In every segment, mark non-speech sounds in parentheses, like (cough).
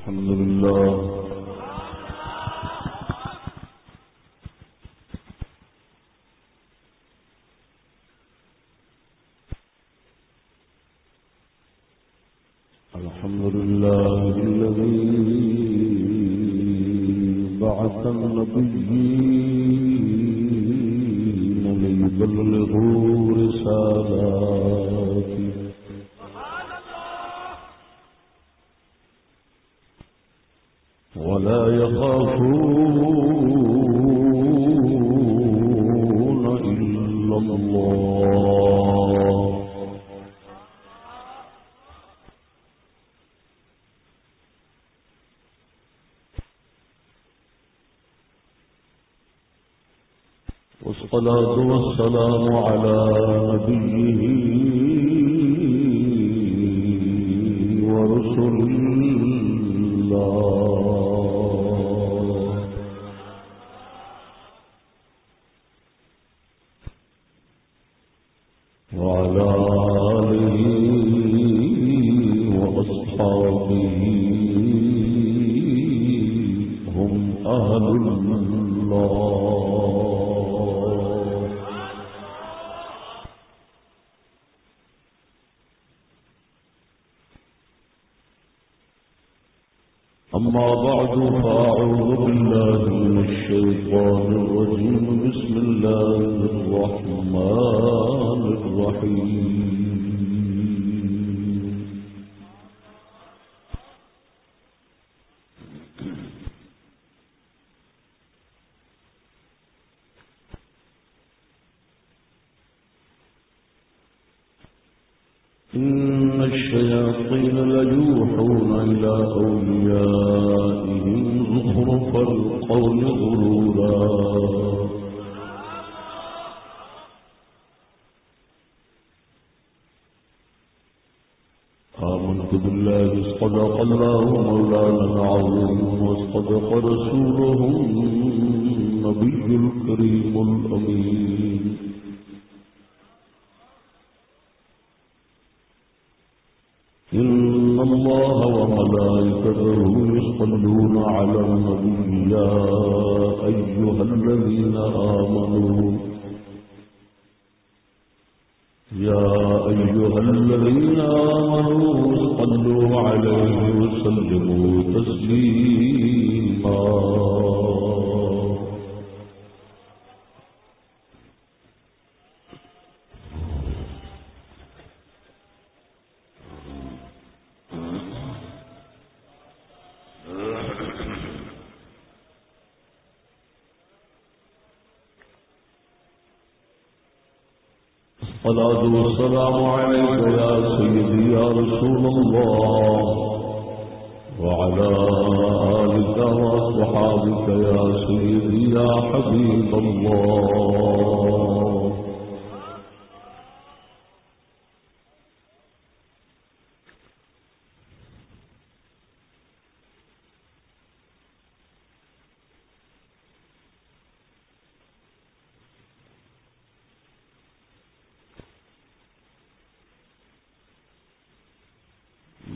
الحمد لله. والصلاة والسلام على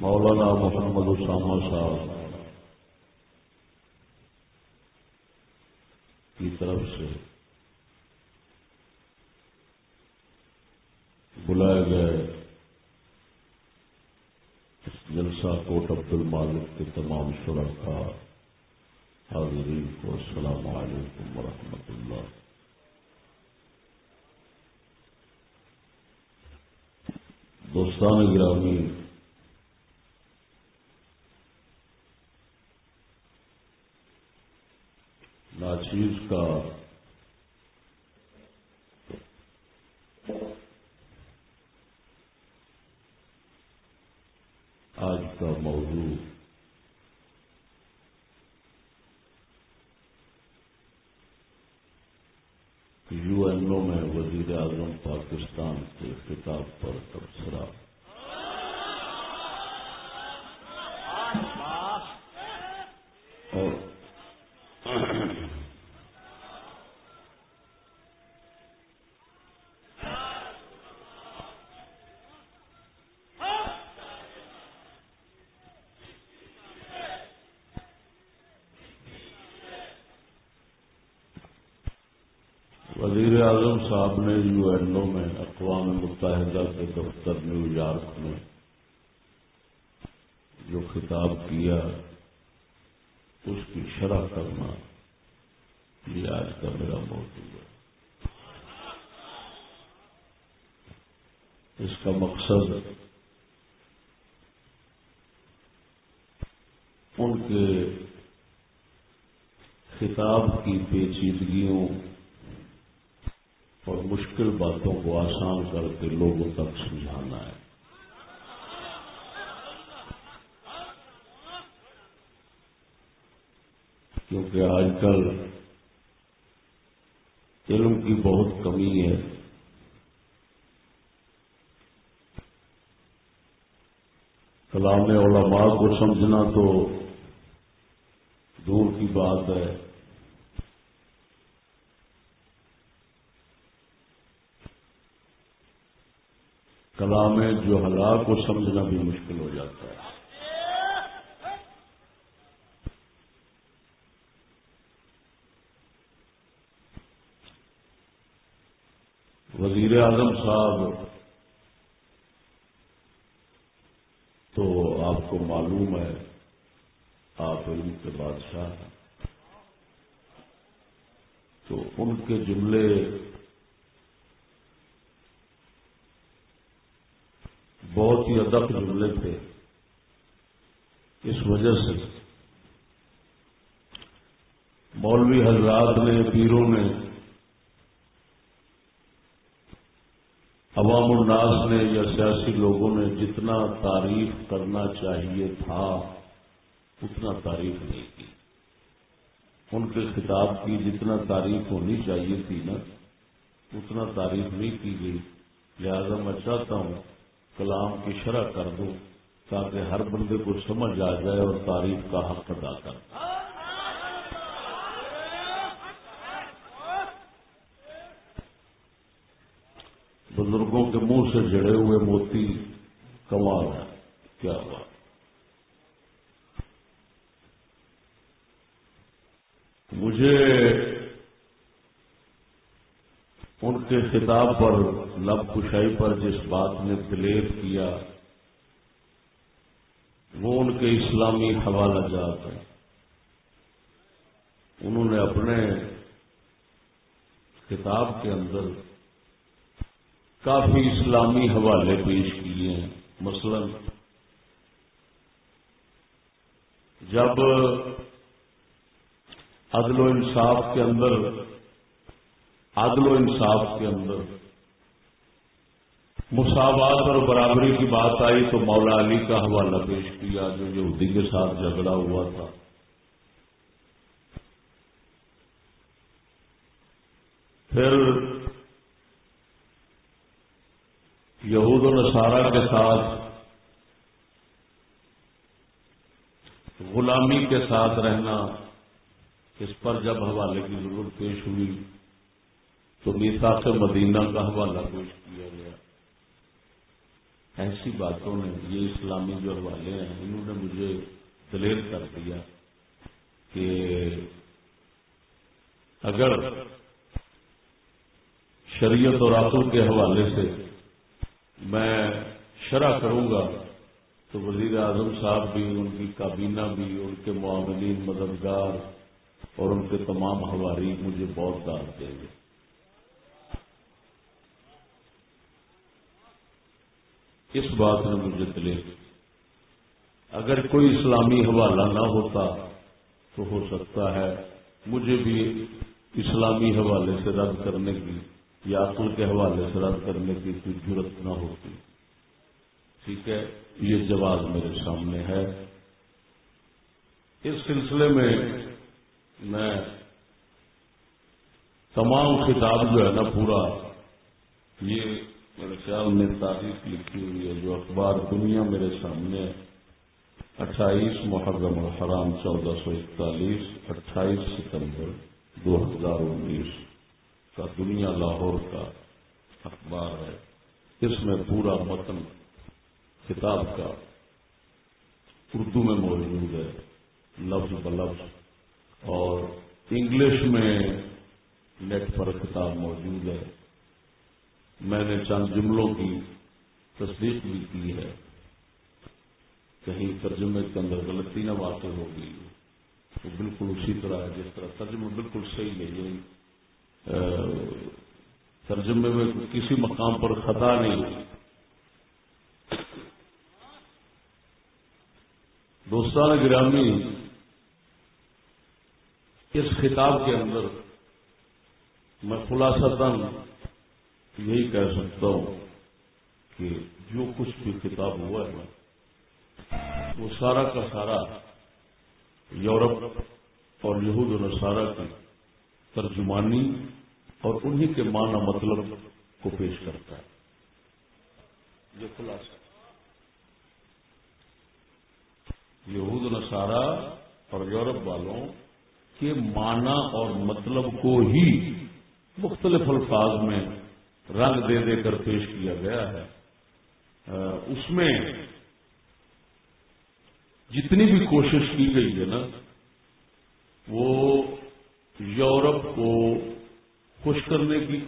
مولانا محمد اسامہ صاحب کی طرف سے بلائے گئے جلسہ کوٹ عبد المالک کے تمام شرکا حاضرین کو السلام علیکم ورحمۃ اللہ۔ دوستان گرامی ناچیز کا آج کا موضوع یو این او میں وزیر اعظم پاکستان کے خطاب پر تبصرہ۔ اور وزیر اعظم صاحب نے یو این او میں اقوام متحدہ کے دفتر نیو یارک میں جو خطاب کیا، اس کی شرح کرنا یہ آج کا میرا موضوع ہے۔ اس کا مقصد ان کے خطاب کی پیچیدگیوں اور مشکل باتوں کو آسان کر کے لوگوں تک سمجھانا ہے۔ کیونکہ آج کل علم کی بہت کمی ہے۔ کلام علماء کو سمجھنا تو دور کی بات ہے۔ کلام جو ہلاک کو سمجھنا بھی مشکل ہو جاتا ہے۔ وزیر اعظم صاحب، تو آپ کو معلوم ہے، آپ علم کے بادشاہ ہیں۔ تو ان کے جملے بہت ہی ادب جملے تھے۔ اس وجہ سے مولوی حضرات نے، پیروں نے، عوام الناس نے یا سیاسی لوگوں نے جتنا تعریف کرنا چاہیے تھا، اتنا تعریف نہیں کی۔ ان کے خطاب کی جتنا تعریف ہونی چاہیے تھی نا، اتنا تعریف نہیں کی گئی۔ لہذا میں چاہتا ہوں کلام کی شرح کر دوں تاکہ ہر بندے کو سمجھ آ جائے اور تعریف کا حق ادا کر بزرگوں کے منہ سے جڑے ہوئے موتی، کمال ہے۔ کیا ہوا مجھے ان کے خطاب پر، لب کشائی پر جس بات نے دلیر کیا، وہ ان کے اسلامی حوالہ جات ہیں انہوں نے اپنے کتاب کے اندر کافی اسلامی حوالے پیش کیے ہیں۔ مثلا، جب عدل و انصاف کے اندر عدل و انصاف کے اندر۔ مساوات اور برابری کی بات آئی تو مولا علی کا حوالہ پیش کیا جو یہودی کے ساتھ جھگڑا ہوا تھا۔ پھر یہود و نصارہ کے ساتھ، غلامی کے ساتھ رہنا، اس پر جب حوالے کی ضرورت پیش ہوئی تو نیتا سے مدینہ کا حوالہ پیش کیا گیا۔ ایسی باتوں نے یہ اسلامی جو حوالے ہیں، انہوں نے مجھے دلیر کر دیا کہ اگر شریعت اور عقل کے حوالے سے میں شرح کروں گا، تو وزیر اعظم صاحب بھی، ان کی کابینہ بھی، ان کے معاملین مددگار اور ان کے تمام ہواری مجھے بہت داد دیں گے۔ اس بات نے مجھے دلے اگر کوئی اسلامی حوالہ نہ ہوتا تو ہو سکتا ہے مجھے بھی اسلامی حوالے سے رد کرنے کی یا عقل کے حوالے سے رد کرنے کی کوئی ضرورت نہ ہوتی۔ ٹھیک ہے؟ یہ جواب میرے سامنے ہے۔ اس سلسلے میں میں تمام خطاب جو ہے نا پورا یہ میرے خیال میں تاریخ لکھی ہوئی ہے جو اخبار دنیا میرے سامنے اٹھائیس محرم الحرام چودہ سو اکتالیس، اٹھائیس ستمبر دو ہزار انیس کا دنیا لاہور کا اخبار ہے۔ اس میں پورا متن کتاب کا اردو میں موجود ہے۔ لفظ بلفظ اور انگلش میں نیٹ پر کتاب موجود ہے۔ میں نے چند جملوں کی تصدیق بھی کی ہے۔ کہیں ترجمے کے اندر غلطی نہ واقع ہوگی تو بالکل اسی طرح ہے، جس طرح ترجمہ بالکل صحیح نہیں ہے ترجمے میں کسی مقام پر خطا نہیں ہوئی۔ دوستان گرامی، اس خطاب کے اندر میں خلاصہ یہی کہہ سکتا ہوں کہ جو کچھ بھی خطاب ہوا ہے، وہ سارا کا سارا یورپ اور یہود و نصارہ کی ترجمانی اور انہی کے معنی مطلب کو پیش کرتا ہے۔ یہ خلاصہ۔ یہود نصارہ اور یورپ والوں کے معنی اور مطلب کو ہی مختلف الفاظ میں رنگ دے دے کر پیش کیا گیا ہے۔ اس میں جتنی بھی کوشش کی گئی ہے نا، وہ یورپ کو خوش کرنے کی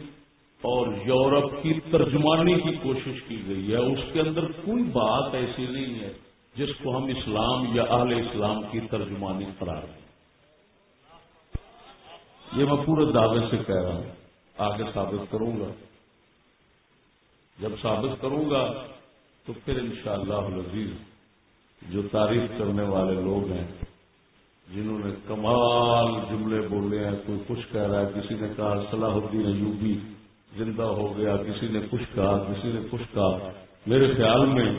اور یورپ کی ترجمانی کی کوشش کی گئی ہے۔ اس کے اندر کوئی بات ایسی نہیں ہے جس کو ہم اسلام یا اہل اسلام کی ترجمانی قرار دیں۔ یہ میں پورے دعوے سے کہہ رہا ہوں۔ آگے ثابت کروں گا۔ جب ثابت کروں گا تو پھر انشاءاللہ شاء جو تعریف کرنے والے لوگ ہیں جنہوں نے کمال جملے بولے ہیں کوئی کچھ کہہ رہا ہے کسی نے کہا صلاح الدین ایوبی زندہ ہو گیا کسی نے کچھ کہا کسی نے کچھ کہا۔ میرے خیال میں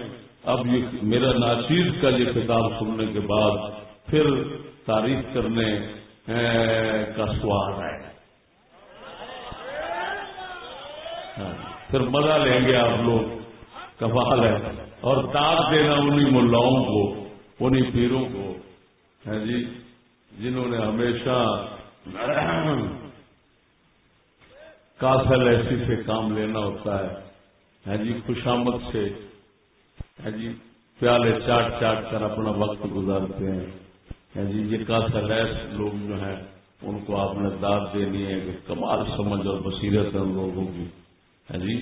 اب یہ میرا ناچیز کا یہ کتاب سننے کے بعد پھر تعریف کرنے کا سواد ہے۔ ہاں، پھر مزہ لیں گے آپ لوگ کمال ہے۔ اور داد دینا انہیں ملاؤں کو انہیں پیروں کو۔ ہے جی؟ جنہوں نے ہمیشہ کاسل ایسی سے کام لینا ہوتا ہے۔ ہے جی؟ خوشامد سے۔ ہے جی؟ پیالے چاٹ چاٹ کر اپنا وقت گزارتے ہیں۔ ہے جی؟ یہ کاسل ایس لوگ جو ہیں، ان کو آپ نے داد دینی ہے کہ کمال سمجھ اور بصیرت ان لوگوں کی۔ ہے جی؟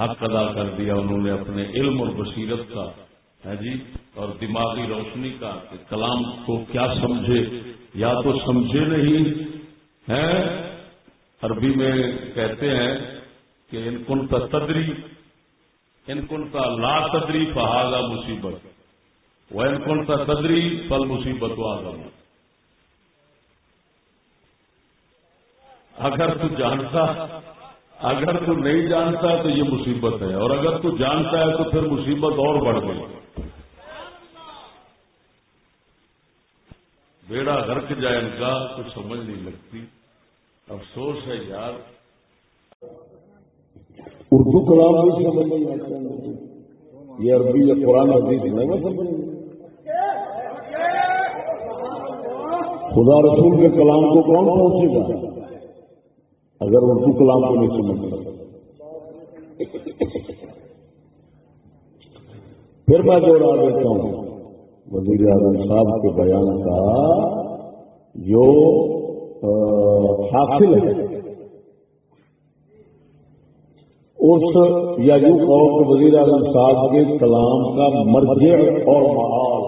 حق ادا کر دیا انہوں نے اپنے علم اور بصیرت کا، ہے جی؟ اور دماغی روشنی کا کہ کلام کو کیا سمجھے، یا تو سمجھے نہیں، ہے؟ عربی میں کہتے ہیں کہ ان کن کا تدری، ان کن کا لا تدری فہاگا مصیبت وہ ان کن کا تدری پل مصیبت و آگا اگر تو جانتا اگر تو نہیں جانتا تو یہ مصیبت ہے، اور اگر تو جانتا ہے تو پھر مصیبت اور بڑھ گئی۔ بیڑا گرک جائے ان کا تو سمجھ نہیں لگتی۔ افسوس ہے یار۔ اردو کلام بھی سمجھ نہیں آتا۔ یہ عربی یا قرآن حدیث نہیں سمجھ خدا رسول کے کلام کو کون پہنچے گا؟ اگر اردو کلام کو نہیں سمجھ پھر میں دوہرا دیتا ہوں۔ وزیر اعظم صاحب کے بیان کا جو حاصل ہے، اس یا یوں کہو کہ وزیر اعظم صاحب کے کلام کا مرجع اور ماحول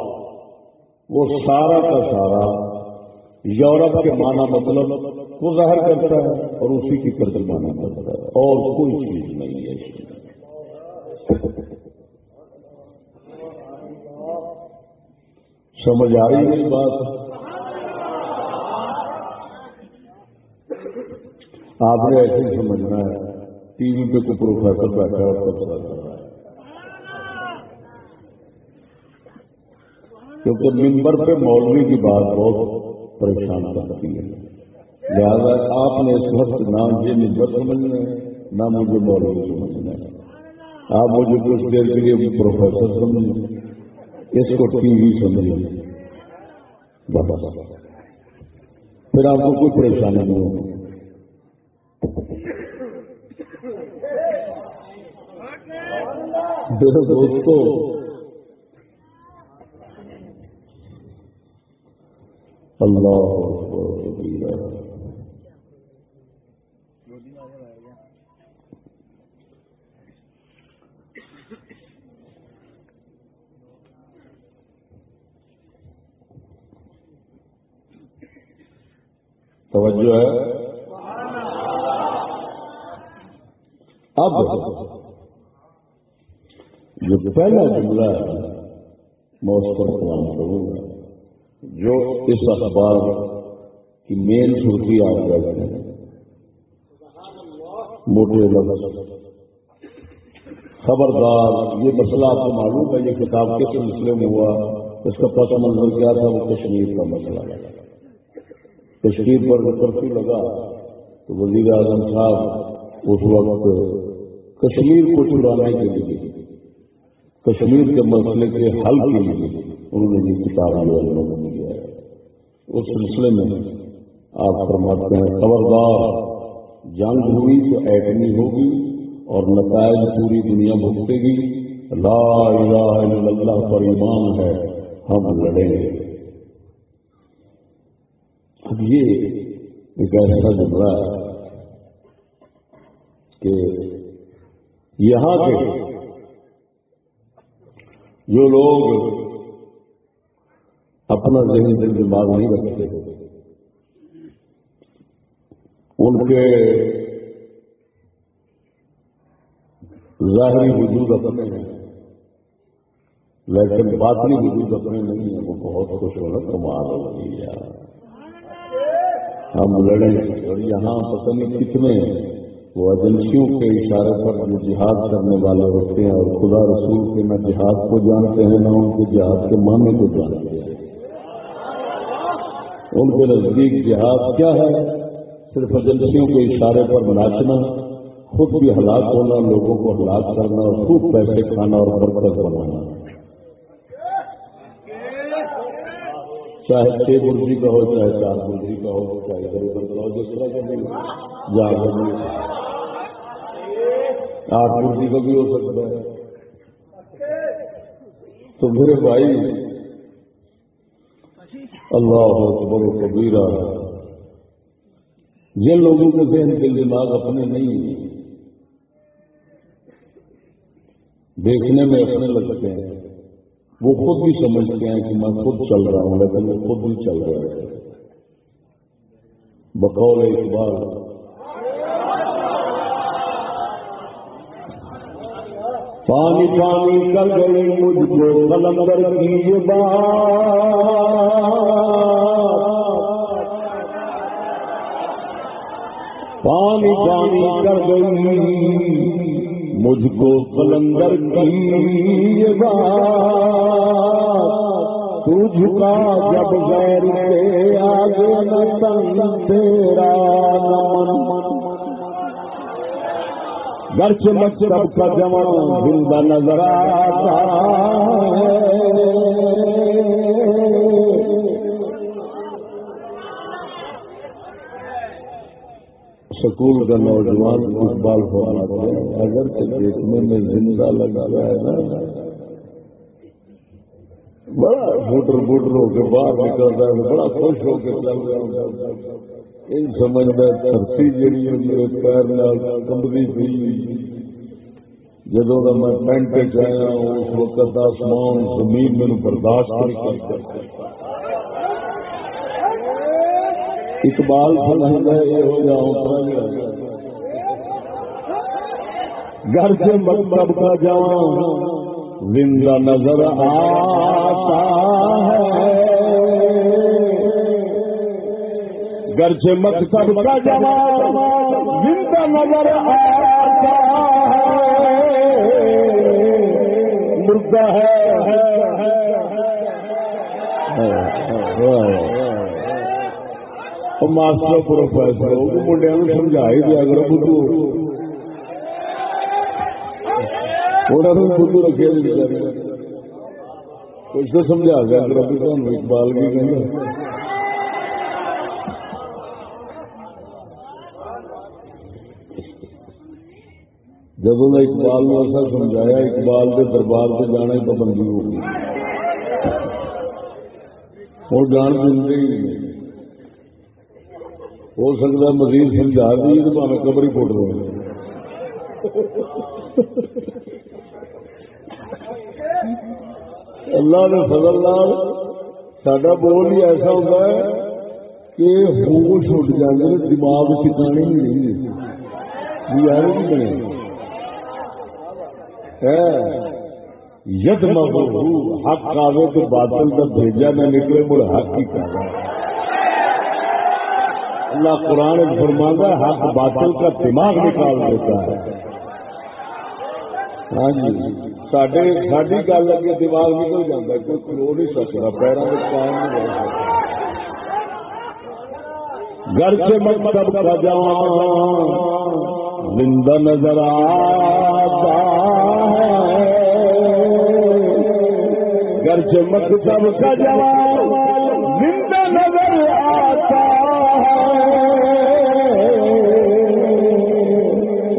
وہ سارا کا سارا یورپ کے معنی مطلب وہ ظاہر کرتا ہے اور اسی کی ترجمانی کرتا ہے۔ اور کوئی چیز نہیں ہے سمجھ آ رہی ہے بات؟ آپ نے ایسے ہی سمجھنا ہے۔ ٹی وی پہ کوئی پروفیسر بیٹھا ہے اور کر رہا ہے۔ کیونکہ ممبر پہ مولوی کی بات بہت پریشان کرتی ہے۔ لہذا آپ نے اس وقت نہ مجھے نسبت سمجھنا ہے، نہ مجھے مولوی سمجھنا ہے۔ آپ مجھے کچھ دیر کے لیے پروفیسر سمجھیں، اس کو ٹی وی سمجھیں۔ پھر آپ کو کوئی پریشانی نہیں ہوگی۔ دوستوں اللہ توجہ ہے۔ اب جو پہلا جملہ ہے میں اس پر کلام کروں گا۔ جو اس اخبار کی مین سرخی آپ رہتے ہیں موٹے لفظ۔ خبردار، یہ مسئلہ آپ کو معلوم ہے، یہ کتاب کس سلسلے میں ہوا، اس کا پس منظر کیا تھا، وہ کشمیر کا مسئلہ۔ کشمیر پر کرفیو لگا، تو وزیر اعظم صاحب اس وقت کشمیر کو چرانے کے لیے کشمیر کے مسئلے کے حل کے لیے انہوں نے یہ کتاب کیا اس سلسلے میں آپ فرماتے ہیں، خبردار، جنگ ہوئی تو ایٹمی ہوگی اور نتائج پوری دنیا بھگتے گی۔ لا الہ الا اللہ پر ایمان ہے، ہم لڑیں گے۔ اب یہ ایک ایسا جملہ ہے کہ یہاں کے جو لوگ اپنا ذہن دل دماغ نہیں رکھتے۔ ان کے ظاہری وجود اپنے ہیں۔ لیکن باطنی وجود اپنے نہیں ہیں۔ وہ بہت خوش ہونا کمال ہوگی یار ہم لڑیں۔ اور یہاں پتہ نہیں کتنے وہ ایجنسیوں کے اشارے پر جو جہاد کرنے والے ہوتے ہیں اور خدا رسول کے نہ جہاد کو جانتے ہیں، نہ ان کے جہاد کے معنی کو جانتے ہیں۔ ان کے نزدیک جہاد کیا ہے؟ صرف ایجنسیوں کے اشارے پر ناچنا خود بھی ہلاک ہونا، لوگوں کو ہلاک کرنا اور خوب پیسے کھانا اور برکت بنانا۔ چاہے چھ مرغی کا ہو، چاہے چار مرغی کا ہو، چاہے ادھر ادھر کا ہو، جس طرح کا بھی جہاں آٹھ مرغی کا بھی ہو سکتا ہے۔ تو میرے بھائی اللہ اکبر و کبیرہ۔ یہ لوگوں کے ذہن کے دماغ اپنے نہیں دیکھنے میں اپنے لگتے ہیں۔ وہ خود بھی سمجھتے ہیں کہ میں خود چل رہا ہوں، لیکن وہ خود بھی چل رہا ہے بقول اقبال پانی پانی کر گئی مجھ کو کلندر کی یہ بات۔ پانی پانی کر گئی مجھ کو کلندر کی یہ بات۔ تو جھکا جب غیر کے آگے نہ تن تیرا نمن۔ گھر سے مکتب کا جوان زندہ نظر آتا سکول کا نوجوان اقبال فرماتے ہیں۔ اگر دیکھنے میں زندہ لگا رہا ہے نا۔ بڑا بوٹر بوٹر ہو کے باہر نکلتا ہے، بڑا خوش ہو کے چل رہا ہے۔ ان سمجھنا دھرتی جیڑی ہے میرے پیر کمبنی پی۔ جدو کا میں پینٹ چاہیا ہوں، اس وقت آسمان زمین میرے برداشت نہیں کرتا اقبال سمجھتا ہے، یہ ہو جاؤں گھر سے مطلب کا جوان زندہ نظر آتا ہے۔ گھر سے مکتب کا جوان زندہ نظر آتا ہے۔ مردہ ہے۔ ماسٹر پروفیسر منڈیا سمجھا ہی دیا کر بدھو۔ بدھو رکھے کچھ تو سمجھا دیا کر اقبال بھی نہیں جب میں اقبال نے ایسا سمجھایا، اقبال کے دربار سے جانے پابندی ہو گئی۔ اور جان دیں ہی نہیں ہو سکتا مزید سمجھا دی تو پہ قبر ہی پھوٹ رہے اللہ نے فضل لال سڈا بول ہی ایسا ہوتا ہے کہ ہوش اٹھ جاتے دماغ ٹھکانے نہیں رہتے یار نہیں بنے۔ ید مغو حق آوے تو باطل کا بھیجا نہ نکلے مڑ حق ہی کر اللہ قرآن فرمانا حق باطل کا دماغ نکال دیتا ہے۔ ہاں جی ساری گل اگے دماغ نکل جاتا کوئی کھلو نہیں سکتا پیروں میں کام نہیں رہ سکتا گھر سے مطلب مکتب کا جوان زندہ نظر آتا گھر سے مکتب کا جواب، زندہ نظر آتا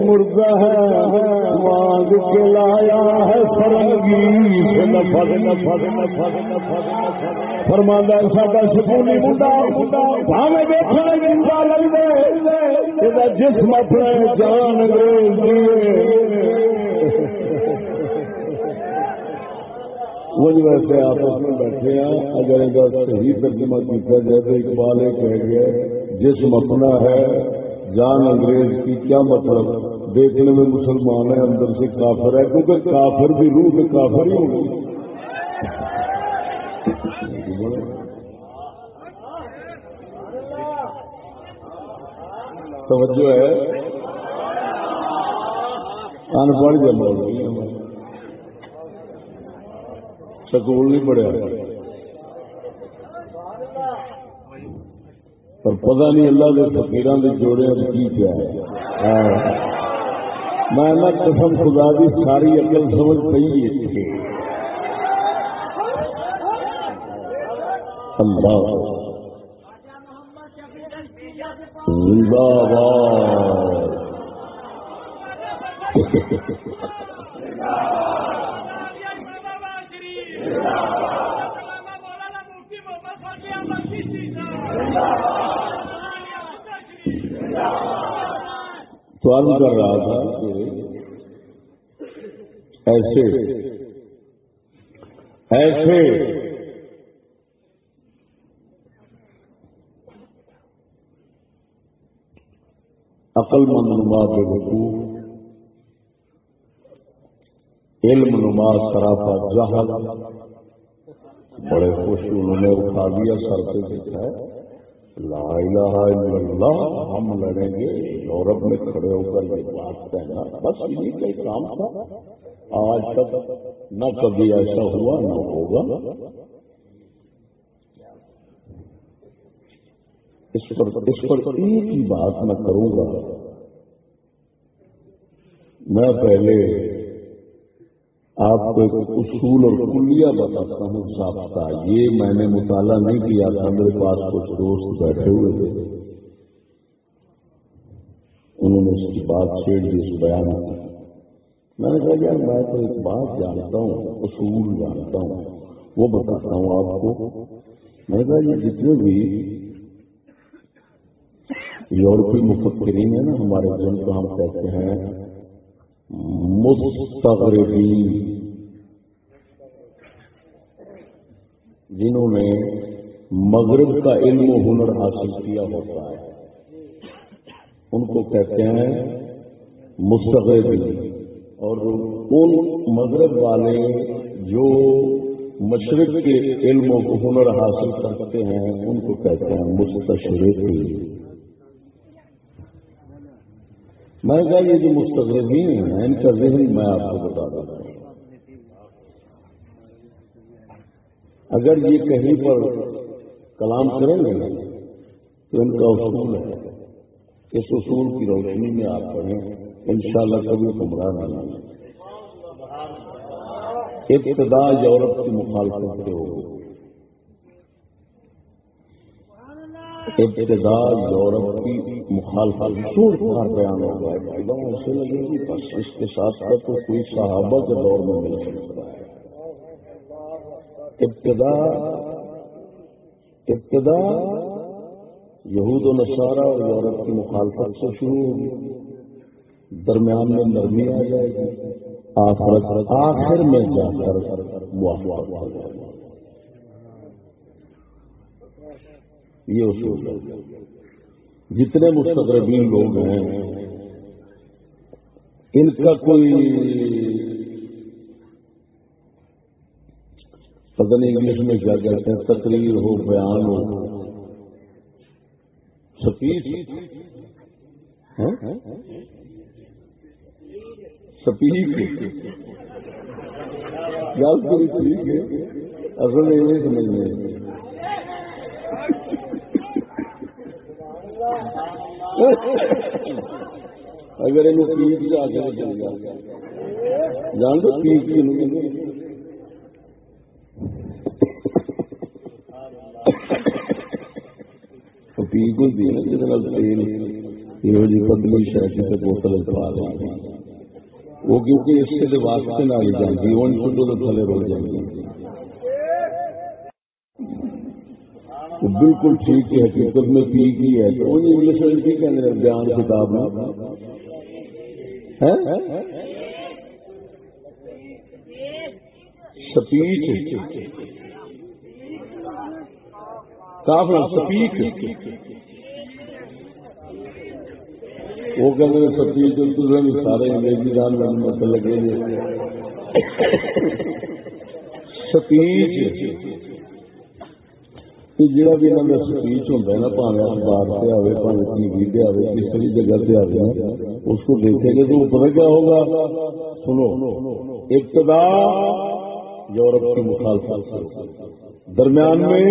مردہ ہے مانگ کے لایا ہے، فرنگی سے فرمانا ساڈا سکونی بڑھا بھاوے دیکھنے دے جسم اپنے جان انگریز ویسے آپس میں بیٹھے ہیں اگر صحیح ترجمہ کیا جائے تو اقبال یہ کہہ گیا جسم اپنا ہے جان انگریز کی کیا مطلب دیکھنے میں مسلمان ہے اندر سے کافر ہے کیونکہ کافر بھی روح کے کافر ہی ہوگی توجہ ہے؟ ان پڑھ جمع جی، سکول نہیں پڑھیا۔ پر پتا نہیں اللہ کے فکیر کے جوڑے کی کیا ہے۔ میں نہ قسم خدا کی ساری عقل سمجھ پی اللہ۔ زندہ باد (laughs) سوال کر رہا تھا کہ ایسے ایسے عقل مند نما بے وقوف، علم نما سراپا جہل، بڑے خوش انہوں نے اٹھا دیا سر پہ دیکھا ہے۔ لا الہ الا اللہ، ہم لڑیں گے، یورپ میں کھڑے ہو کر یہ بات کہنا، بس یہ کا کام تھا۔ آج تک نہ کبھی ایسا ہوا، نہ ہوگا۔ اس پر اس پر ایک ہی بات میں کروں گا۔ میں پہلے آپ کو ایک اصول اور کلیا بتاتا ہوں، ضابطہ یہ میں نے مطالعہ نہیں کیا تھا میرے پاس کچھ دوست بیٹھے ہوئے تھے۔ انہوں نے اس کی بات چھیڑ دی، اس بیان کی۔ میں نے کہا، یار، میں تو ایک بات جانتا ہوں، اصول جانتا ہوں، وہ بتاتا ہوں آپ کو۔ میں کہا، یہ جتنے بھی یورپی مفکرین ہیں نا، ہمارے جن کو ہم کہتے ہیں مستغربین۔ جنہوں نے مغرب کا علم و ہنر حاصل کیا ہوتا ہے۔ ان کو کہتے ہیں مستغربین۔ اور ان مغرب والے جو مشرق کے علم و ہنر حاصل کرتے ہیں، ان کو کہتے ہیں مستشرقی میں کہا یہ جو مستقبین ہیں، ان کا ذہن میں آپ کو بتا دیتا ہوں اگر یہ کہیں پر کلام کریں گے تو ان کا اصول ہے۔ اس اصول کی روشنی میں آپ پڑھیں۔ ان شاء اللہ کبھی گمراہ ابتدا یورپ کی مخالفت سے ہوگی۔ ابتدا یورپ کی مخالفت چھوٹ کر بیان ہوگا ایسے لگے گی بس اس کے ساتھ ساتھ تو کوئی صحابہ کے دور میں مل سکتا ہے۔ ابتدا ابتدا یہود و نصارہ اور یورپ کی مخالفت سے شروع ہوگی درمیان میں نرمی آ جائے گی۔ آخر میں جا کر موافقت ہو جائے گی۔ یہ اصول ہے۔ جتنے مستقربین لوگ ہیں، ان کا کوئی پتہ نہیں انگلش میں کیا کہتے ہیں، تقریر ہو، بیان ہو۔ سپیچ۔ ہاں؟ سپیچ۔ گل پوری ٹھیک ہے، اصل میں اگر یہ پیٹ جا کے چل گیا جان دو پیٹ کی پیک ہوتی ہے نا تیل یہ پتلی سے بوتل پا رہی وہ کیونکہ اس کے واسطے نہ تو تھلے جائیں بالکل ٹھیک ہے، حقیقت میں ٹھیک ہی ہے۔ تو انگلش میں ٹھیک ہے بیان کتاب میں۔ سپیچ۔ کافلا سپیک وہ کہتے ہیں سپیچ سارے انگریزی جان میں مت مطلب لگے سپیچ۔ جہاں بھی انہوں کا سپیچ ہوتا ہے نا پاوے اخبار سے آئے پاوے ٹی وی پہ آئے کسی جگہ سے آئے اس کو دیکھیں گے تو پتہ کیا ہوگا؟ سنو، ابتدا یورپ کی مخالفت درمیان میں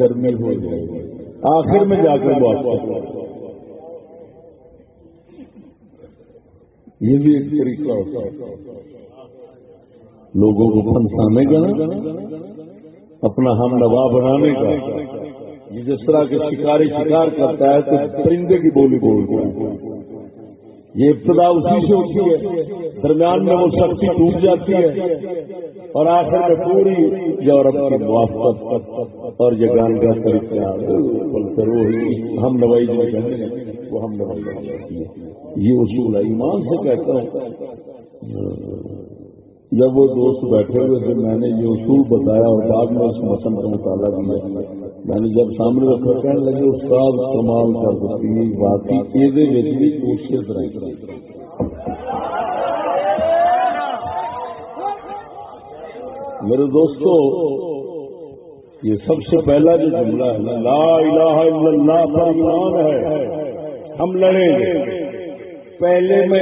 گرمی ہو جائے گی۔ آخر میں جا کر واپس یہ بھی ایک طریقہ ہوتا ہے۔ لوگوں کو پھنسانے کا اپنا ہم نوا بنانے کا۔ جس طرح کے شکاری شکار کرتا ہے، تو پرندے کی بولی بول یہ ابتدا اسی سے ہوتی ہے۔ درمیان میں وہ سختی ٹوٹ جاتی ہے۔ اور آخر میں پوری یورپ کی موافقت اور جگان کا طریقہ۔ ہم نوائی جو کہتے ہیں، وہ ہم نوائی یہ اصول ہے، ایمان سے کہتا ہوں۔ جب وہ دوست بیٹھے ہوئے تھے، میں نے یہ اصول بتایا اور بعد میں اس موسم کا مطالعہ کیا۔ میں نے جب سامنے رکھا، کہنے لگے، استاد کمال کر سکتی باقی یہ کوشش رہے میرے دوستو، یہ سب سے پہلا جو جملہ ہے، لا الہ الا اللہ پر ایمان ہے۔ ہم لڑیں گے۔ پہلے میں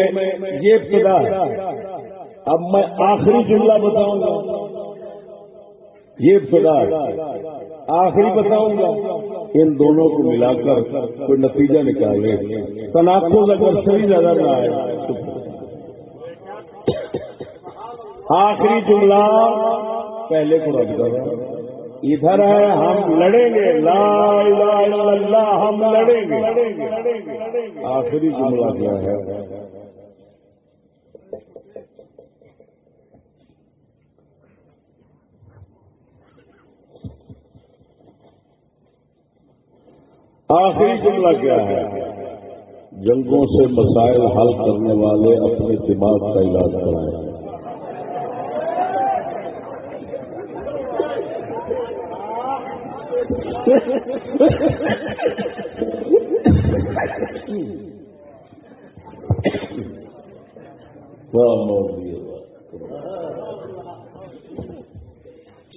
یہ ابتدا ہے۔ اب میں آخری جملہ بتاؤں گا۔ یہ ابتدا آخری بتاؤں گا۔ ان دونوں کو ملا کر کوئی نتیجہ نکالے تناخت اگر صحیح زیادہ نہ آئے آخری جملہ پہلے کو رکھ دو ادھر ہے، ہم لڑیں گے۔ لا الہ الا اللہ، ہم لڑیں گے۔ آخری جملہ کیا ہے؟ آخری جملہ کیا ہے؟ جنگوں سے مسائل حل کرنے والے اپنے دماغ کا علاج کرائیں۔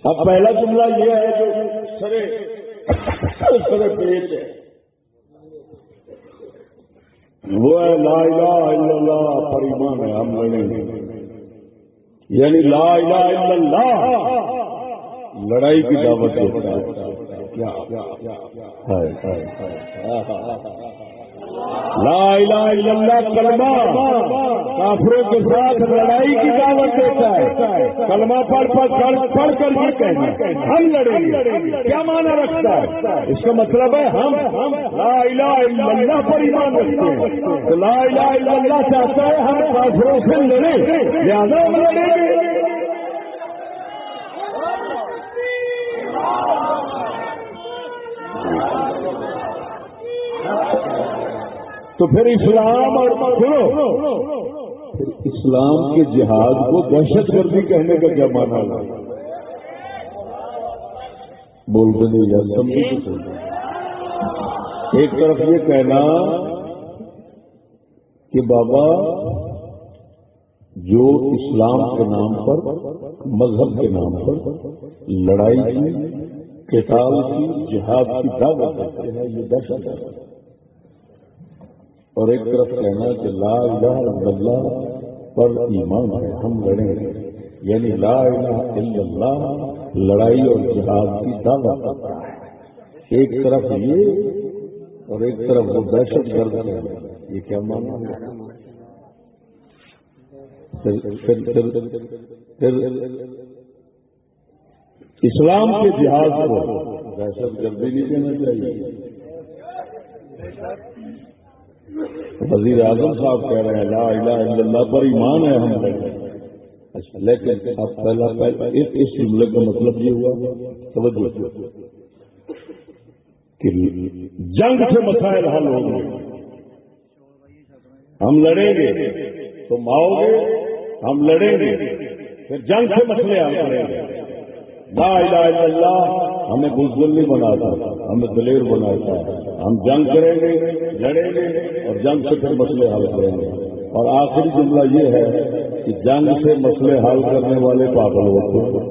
اب پہلا جملہ یہ ہے جو سرے سرے پیٹ ہے۔ وہ ہے لا الہ الا اللہ پر ایمان ہے، ہم لڑیں گے۔ یعنی لا الہ الا اللہ، لڑائی کی دعوت دیتا ہے۔ لا الہ الا اللہ کلمہ۔ کافروں کے ساتھ لڑائی کی دعوت دیتا ہے۔ کلمہ پڑھ پڑھ پڑھ کر یہ کہنا ہم لڑیں گے۔ کیا معنی رکھتا ہے؟ اس کا مطلب ہے ہم لا الہ الا اللہ پر ایمان رکھتے ہیں۔ تو لا الہ الا اللہ چاہتا ہے ہم کافروں سے لڑیں۔ لہٰذا ہم لڑیں گے۔ تو پھر اسلام اور سنو اسلام کے جہاد کو دہشت گردی کہنے کا کیا مانا بولتے نہیں، یار سمجھ ایک طرف یہ کہنا کہ بابا، جو اسلام کے نام پر، مذہب کے نام پر لڑائی کی کتاب کی، جہاد کی دعوت کرتے ہیں، یہ دہشت ہے اور ایک طرف کہنا کہ لا الہ الا اللہ پر ایمان ہے، ہم لڑیں گے۔ یعنی لا الہ الا اللہ لڑائی اور جہاد کی دعوت کرتا ہے۔ ایک طرف یہ اور ایک طرف وہ دہشت گرد ہے۔ یہ کیا مانا اسلام کے جہاد کو دہشت گردی نہیں کہنا چاہیے۔ وزیر اعظم صاحب کہہ رہے ہیں، لا الہ الا اللہ، پر ایمان ہے ہم اچھا لیکن اب پہلا پہلا اس جملے کا مطلب یہ ہوا، توجہ۔ کہ جنگ سے مسائل حل ہوں گے۔ ہم لڑیں گے، تم آؤ گے، ہم لڑیں گے۔ پھر جنگ سے مسئلے حل کریں گے۔ لا الہ الا اللہ، ہمیں بزدل نہیں بناتا، ہمیں دلیر بناتا۔ ہم جنگ کریں گے، لڑیں گے اور جنگ سے پھر مسئلے حل کریں گے۔ اور آخری جملہ یہ ہے کہ جنگ سے مسئلے حل کرنے والے پاگل ہوتے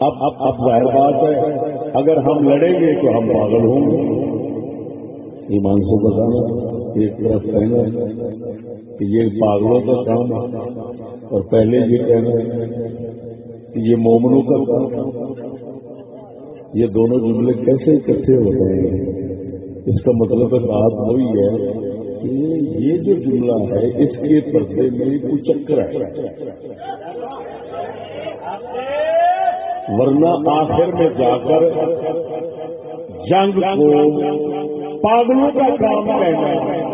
اب اب اب ظاہر بات ہے، اگر ہم لڑیں گے تو ہم پاگل ہوں گے۔ ایمان سے بتانا، ایک طرف کہنا کہ یہ پاگلوں کا کام ہے۔ اور پہلے یہ کہنا یہ مومنوں کا کام یہ دونوں جملے کیسے اکٹھے ہو رہے ہیں اس کا مطلب بات وہی ہے کہ یہ جو جملہ ہے، اس کے پردے میں کوئی چکر ہے۔ ورنہ آخر میں جا کر جنگ کو پاگلوں کا کام کہنا ہے۔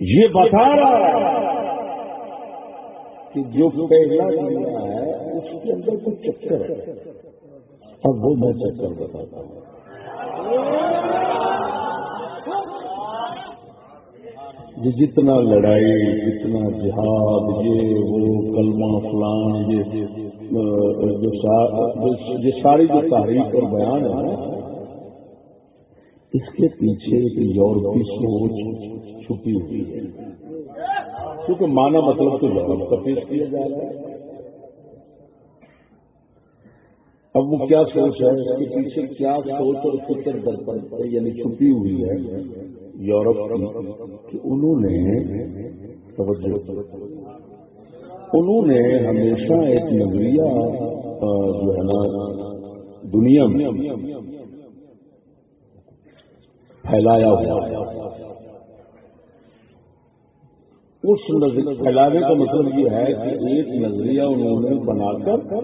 یہ بتا رہا ہے کہ جو پہلا جملہ ہے، اس کے اندر کوئی چکر ہے۔ اب وہ میں چکر بتاتا ہوں۔ یہ جتنا لڑائی، جتنا جہاد، یہ وہ کلمہ فلان یہ ساری جو تاریخ اور بیان ہے اس کے پیچھے ایک یورپی سوچ چھپی ہوئی ہے۔ کیونکہ مانا مطلب تو یورپ کا پیش کیا جا رہا ہے۔ اب وہ کیا سوچ ہے اس کے پیچھے کیا سوچ اور فکر درپن یعنی چھپی ہوئی ہے یورپ کہ انہوں نے توجہ۔ انہوں نے ہمیشہ ایک نظریہ جو ہے نا، دنیا میں پھیلایا ہوا۔ اس پھیلانے کا مطلب یہ ہے کہ ایک نظریہ انہوں نے بنا کر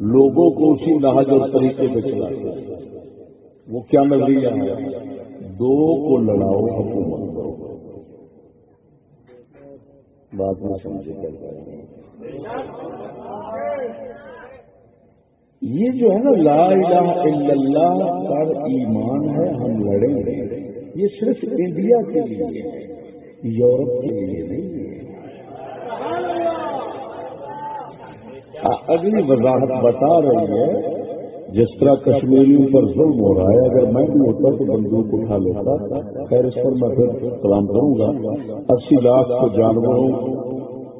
لوگوں کو اسی نہج اور طریقے سے چلا وہ کیا نظریہ ہے؟ دو کو لڑاؤ حکومت کرو۔ بات میں سمجھے کر یہ جو ہے نا لا الہ الا اللہ پر ایمان ہے، ہم لڑیں گے۔ یہ صرف انڈیا کے لیے ہے، یورپ کے لیے نہیں۔ اگلی وضاحت بتا رہی ہے، جس طرح کشمیریوں پر ظلم ہو رہا ہے، اگر میں بھی ہوتا تو بندوق اٹھا لیتا۔ خیر، اس پر میں پھر کلام کروں گا۔ اسی لاکھ کو جانوروں،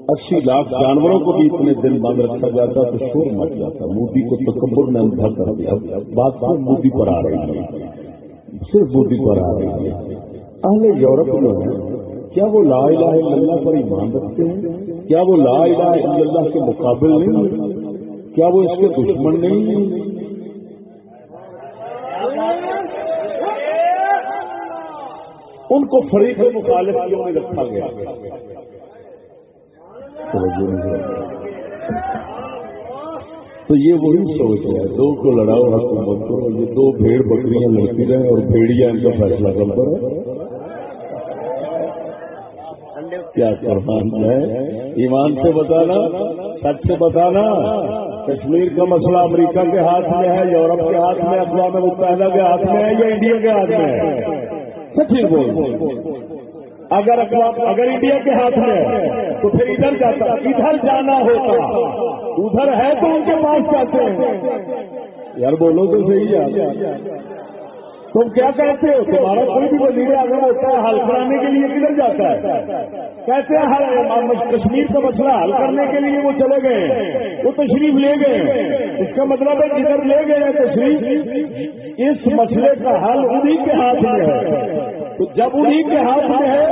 اسی لاکھ جانوروں کو بھی اتنے دن بند رکھا جاتا تو شور مچ جاتا۔ مودی کو تکبر نے اندھا کر دیا۔ بات صرف مودی پر آ رہی ہے۔ صرف مودی پر آ رہی ہے۔ اہل یورپ میں کیا وہ لا الہ الا اللہ پر ایمان رکھتے ہیں؟ کیا وہ لا الہ الا اللہ کے مقابل نہیں؟ کیا وہ اس کے دشمن نہیں؟ ان کو فریق مخالف کیوں نہیں رکھا گیا؟ تو یہ وہی سوچ ہے، دو کو لڑاؤ حکومت کو یہ دو بھیڑ بکریاں لڑتی رہے اور بھیڑیا ان کا فیصلہ کرتا رہے۔ کیا قربان ہے؟ ایمان سے بتانا، سچ سے بتانا، کشمیر کا مسئلہ امریکہ کے ہاتھ میں ہے، یورپ کے ہاتھ میں اقوام متحدہ کے ہاتھ میں ہے یا انڈیا کے ہاتھ میں ہے؟ سچی بول۔ اگر اگر انڈیا کے ہاتھ میں ہے، تو پھر ادھر جاتا، ادھر جانا ہوتا۔ ادھر ہے تو ان کے پاس جاتے ہیں۔ یار بولو تو صحیح یار تم کیا کہتے ہو؟ تمہارا کوئی بھی وزیر اعظم ہوتا ہے، حل کرانے کے لیے کدھر جاتا ہے؟ کہتے ہیں کشمیر کا مسئلہ حل کرنے کے لیے وہ چلے گئے، وہ تشریف لے گئے۔ اس کا مطلب ہے جدھر لے گئے تشریف، اس مسئلے کا حل انہیں کے ہاتھ میں ہے۔ تو جب انہیں کے ہاتھ میں ہے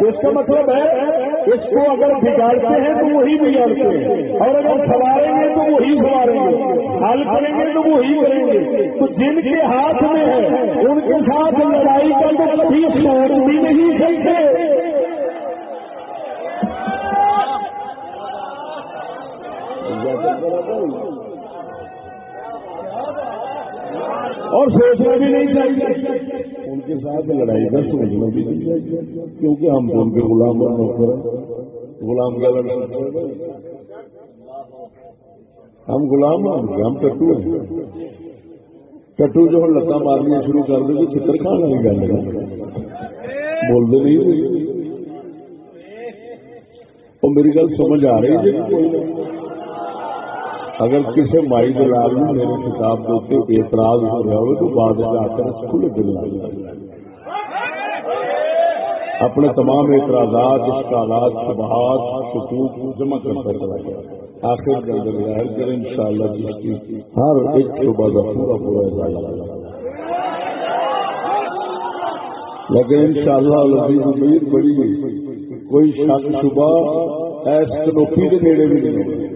تو اس کا مطلب ہے اس کو اگر بگاڑتے ہیں تو وہی بگاڑتے ہیں۔ اور اگر سواریں گے تو وہی سواریں گے۔ حل کریں گے تو وہی کریں گے۔ تو جن کے ہاتھ میں ہے، ان کے ساتھ لڑائی کا تو کبھی سوچ بھی نہیں سکتے اور سوچنا بھی نہیں چاہیے۔ کے ساتھ لڑائی کا سوچنا بھی نہیں چاہیے کیونکہ ہم تو ان کے غلام اور نوکر غلام کیا لڑ ہم غلام ہیں، ہم کٹو ہیں۔ کٹو جو ہم لتا مارنی شروع کر دیں تو چتر کھانا نہیں گل بولتے نہیں وہ میری گل سمجھ آ رہی ہے۔ اگر کسی مائی دلال نے میرے کتاب کے اتنے اعتراض ہو رہا ہو تو بعد میں آ کر کھلے دل اپنے تمام اعتراضات اشکالات شبہات، سکوت جمع کرتا چلا گیا۔ آخر کے اندر ظاہر کریں ان شاء اللہ جس کی ہر ایک شعبہ کا پورا پورا اعزاز لیکن ان شاء اللہ امید بڑی کوئی شک، شبہ ایس کنوکھی کے نیڑے بھی نہیں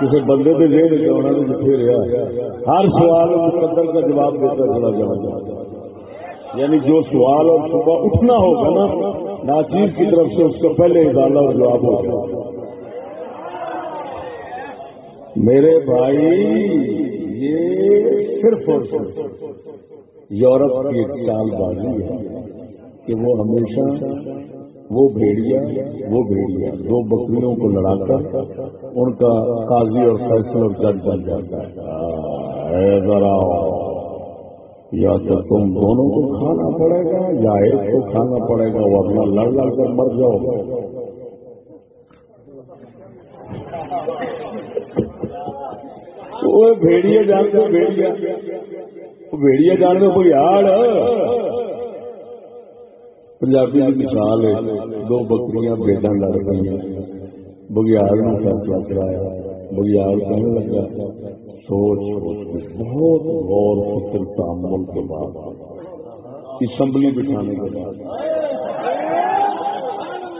کسی بندے کے ذہن کے انہوں نے جتنے رہا ہر سوال مقدر کا جواب دیتا چلا جانا۔ یعنی جو سوال اور صبح اٹھنا ہوگا نا، ناچیز کی طرف سے اس کا پہلے ادالہ اور جواب ہوگا میرے بھائی، یہ صرف اور صرف یورپ کی ایک چال بازی ہے کہ وہ ہمیشہ وہ بھیڑیا وہ بھیڑیا، دو بکریوں کو لڑا کر ان کا قاضی اور فیصلہ جج بن جاتا ہے۔ ذرا۔ یا تو تم دونوں کو کھانا پڑے گا یا ایک کو کھانا پڑے گا وہ اپنا لڑ لڑ کر مر جاؤ۔ وہ بھیڑیا جان دو بھیڑیا بھیڑیا جان دو، کوئی آڑ۔ پنجابی کی مثال ہے، دو بکریاں بیٹا لڑ گئی بگیار نے فیصلہ کرایا بگیار کہنے لگا۔ سوچ، بہت غور، فکر تعمل کے بعد، اسمبلی بٹھانے کے بعد۔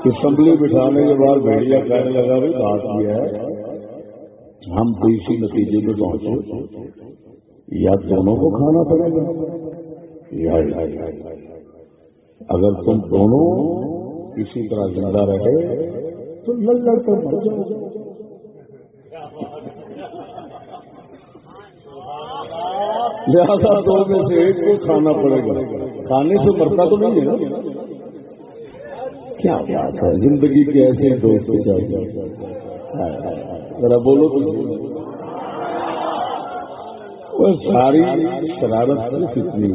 اسمبلی بٹھانے کے بعد بھیڑیا کہنے لگا بھائی بات یہ ہے، ہم تو اسی نتیجے پہ پہنچے۔ یا دونوں کو کھانا پڑے گا، یا اگر تم دونوں کسی طرح زندہ رہے، تو لڑ لڑ کر مر جاؤ۔ لہذا دو میں سے ایک کو کھانا پڑے گا۔ کھانے سے مرتا تو نہیں ہے کیا بات ہے؟ زندگی کے ایسے دوست ذرا بولو تو ساری شرارت کتنی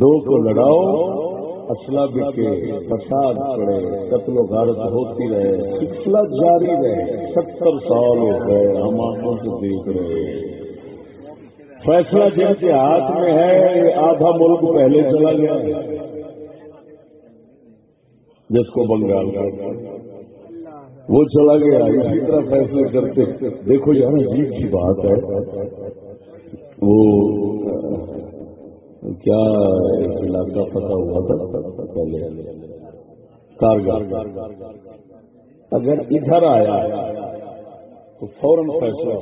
دو کو لڑاؤ اسلح بکے، فساد پڑے، قتل و غارت ہوتی رہے، سلسلہ جاری رہے، ستر سال ہو گئے، ہم آنکھوں سے دیکھ رہے فیصلہ جن کے ہاتھ میں ہے آدھا ملک پہلے چلا گیا۔ جس کو بنگال کا۔ وہ چلا گیا۔ اسی طرح فیصلے کرتے۔ دیکھو یار، عجیب سی بات ہے۔ وہ، کیا علاقہ پتا ہوا تھا؟ پہلے۔ اگر ادھر آیا، تو فوراً فیصلہ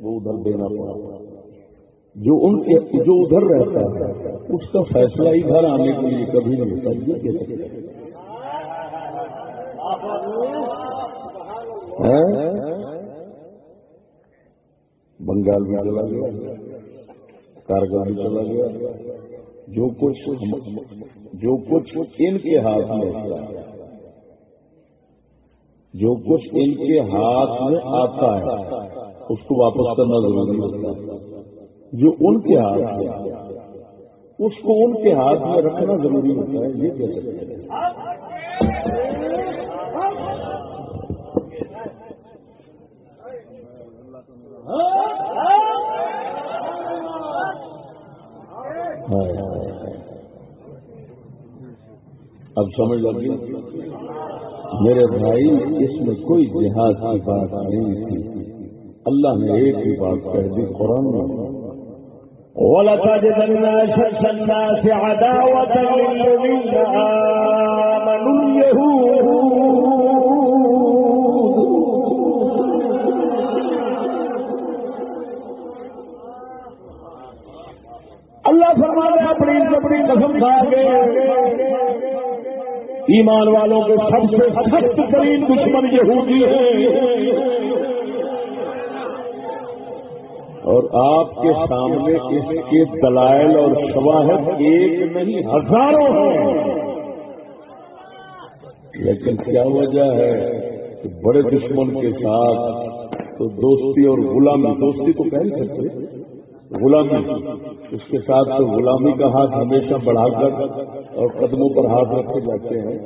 وہ ادھر دینا پڑا۔ جو ان کے جو ادھر رہتا ہے، اس کا فیصلہ ادھر آنے کے لیے کبھی نہیں ہوتا۔ یہ کیسے ہاں؟ بنگال میں چلا گیا کارگر بھی چلا گیا۔ جو کچھ جو کچھ ان کے ہاتھ میں جو کچھ ان کے ہاتھ میں آتا ہے، اس کو واپس کرنا ضروری ہوتا ہے۔ جو ان کے ہاتھ میں اس کو ان کے ہاتھ میں رکھنا ضروری ہوتا ہے، یہ کہہ سکتے ہیں۔ اب سمجھ لگی؟ میرے بھائی، اس میں کوئی جہاز کی بات نہیں تھی۔ اللہ نے ایک ہی بات کہہ دی، قرآن میں۔ ولتجدن أشد الناس عداوة للذين آمنوا اليهود. اللہ فرما دے اپنی اپنی قسم کھا کے ایمان والوں کے سب سے سخت ترین دشمن یہودی ہے اور آپ کے سامنے اس کے دلائل اور شواہد ایک نہیں ہزاروں ہیں۔ لیکن کیا وجہ ہے کہ بڑے دشمن کے ساتھ تو دوستی اور غلامی دوستی تو کہہ نہیں سکتے غلامی اس کے ساتھ تو غلامی کا ہاتھ ہمیشہ بڑھا کر اور قدموں پر ہاتھ رکھے جاتے ہیں؟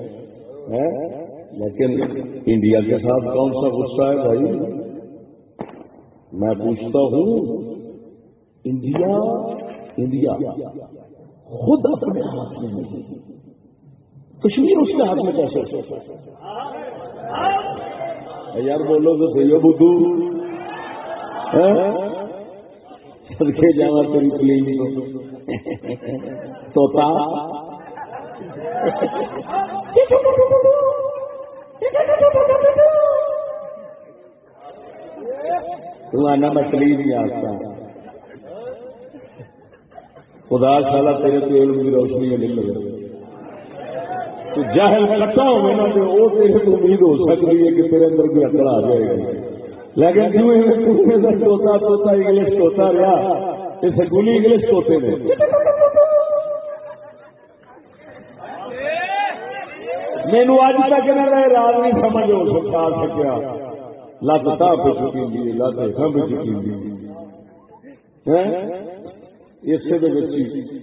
لیکن انڈیا کے ساتھ کون سا غصہ ہے بھائی؟ میں پوچھتا ہوں، انڈیا انڈیا، خود اپنے ہاتھ میں نہیں کشمیر اس کے ہاتھ میں کیسے یار بولو تو صحیح بدھو۔ ہاں؟ سدکے جا تیری پلیز توتا۔ تمہارا مچھلی نہیں آتا۔ خدا سالا تیرے تو علم کی روشنی نہیں لگے تو جاہل کٹا ہوگا نا تو وہ تیرے تو امید ہو سکتی ہے کہ تیرے اندر کوئی اکڑ آ جائے گی لیکن کیوں توتا توتا انگلش توتا رہا۔ اسے گلی انگلش توتے نے مینو اج تک نہ رہے رات نہیں سمجھ ہو سکتا سکیا۔ لت تا پہ چکی دی لت کھمب چکی دی۔ اسے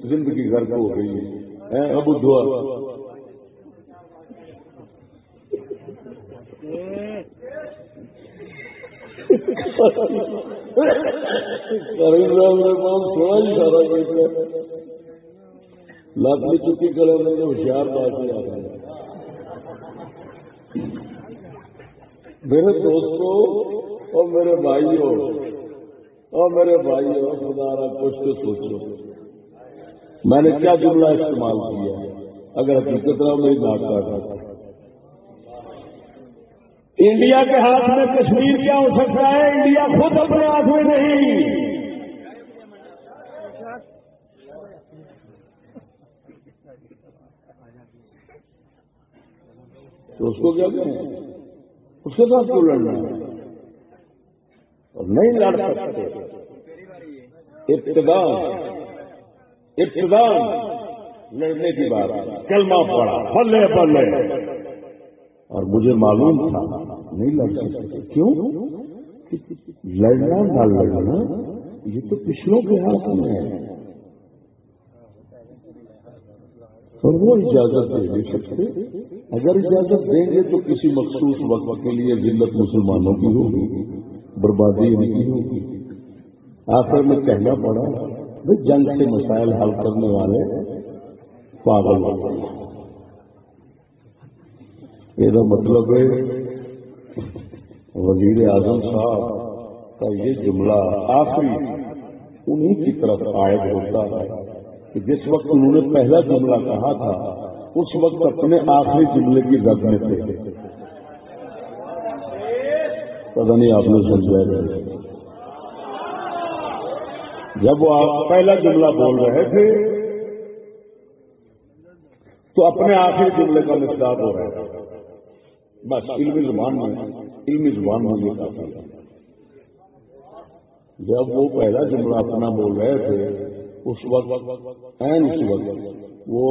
زندگی گرد ہو گئی ہے۔ ابو دعا۔ لت بھی چکی کرے ہوشیار بات ہی آ رہا ہے میرے دوستوں اور میرے بھائیوں اور میرے بھائیوں خدا رہا کچھ تو سوچو۔ میں نے کیا جملہ استعمال کیا؟ اگر حقیقت رہا میری بات کا انڈیا کے ہاتھ میں کشمیر کیا ہو سکتا ہے؟ انڈیا خود اپنے ہاتھ میں نہیں۔ تو اس کو کیا کہیں؟ اس کے ساتھ کیوں لڑنا ہے؟ اور نہیں لڑ سکتے۔ ابتدان ابتدان لڑنے کی بات۔ کلمہ پڑا پلے پلے اور مجھے معلوم تھا، نہیں لڑ سکتے۔ کیوں؟ لڑنا، نہ لڑنا، یہ تو پچھلوں کے ہاتھ میں ہے۔ اور وہ اجازت دے نہیں سکتے۔ اگر اجازت دیں گے تو کسی مخصوص وقت کے لیے ذلت مسلمانوں کی ہوگی، بربادی یعنی نہیں ہوگی۔ آخر میں کہنا پڑا بھائی جنگ سے مسائل حل کرنے والے پاگل یہ مطلب ہے، وزیر اعظم صاحب کا یہ جملہ آخری انہیں کی طرف عائد ہوتا ہے۔ کہ جس وقت انہوں نے پہلا جملہ کہا تھا، اس وقت اپنے آخری جملے کی رد میں تھے۔ پتا نہیں آپ نے سمجھا جب وہ آپ پہلا جملہ بول رہے تھے، تو اپنے آخری جملے کا مقدار ہو رہا ہے بس علمی زبان میں، علمی زبان میں یہ کافی ہے جب وہ پہلا جملہ اپنا بول رہے تھے اس وقت این اس وقت وہ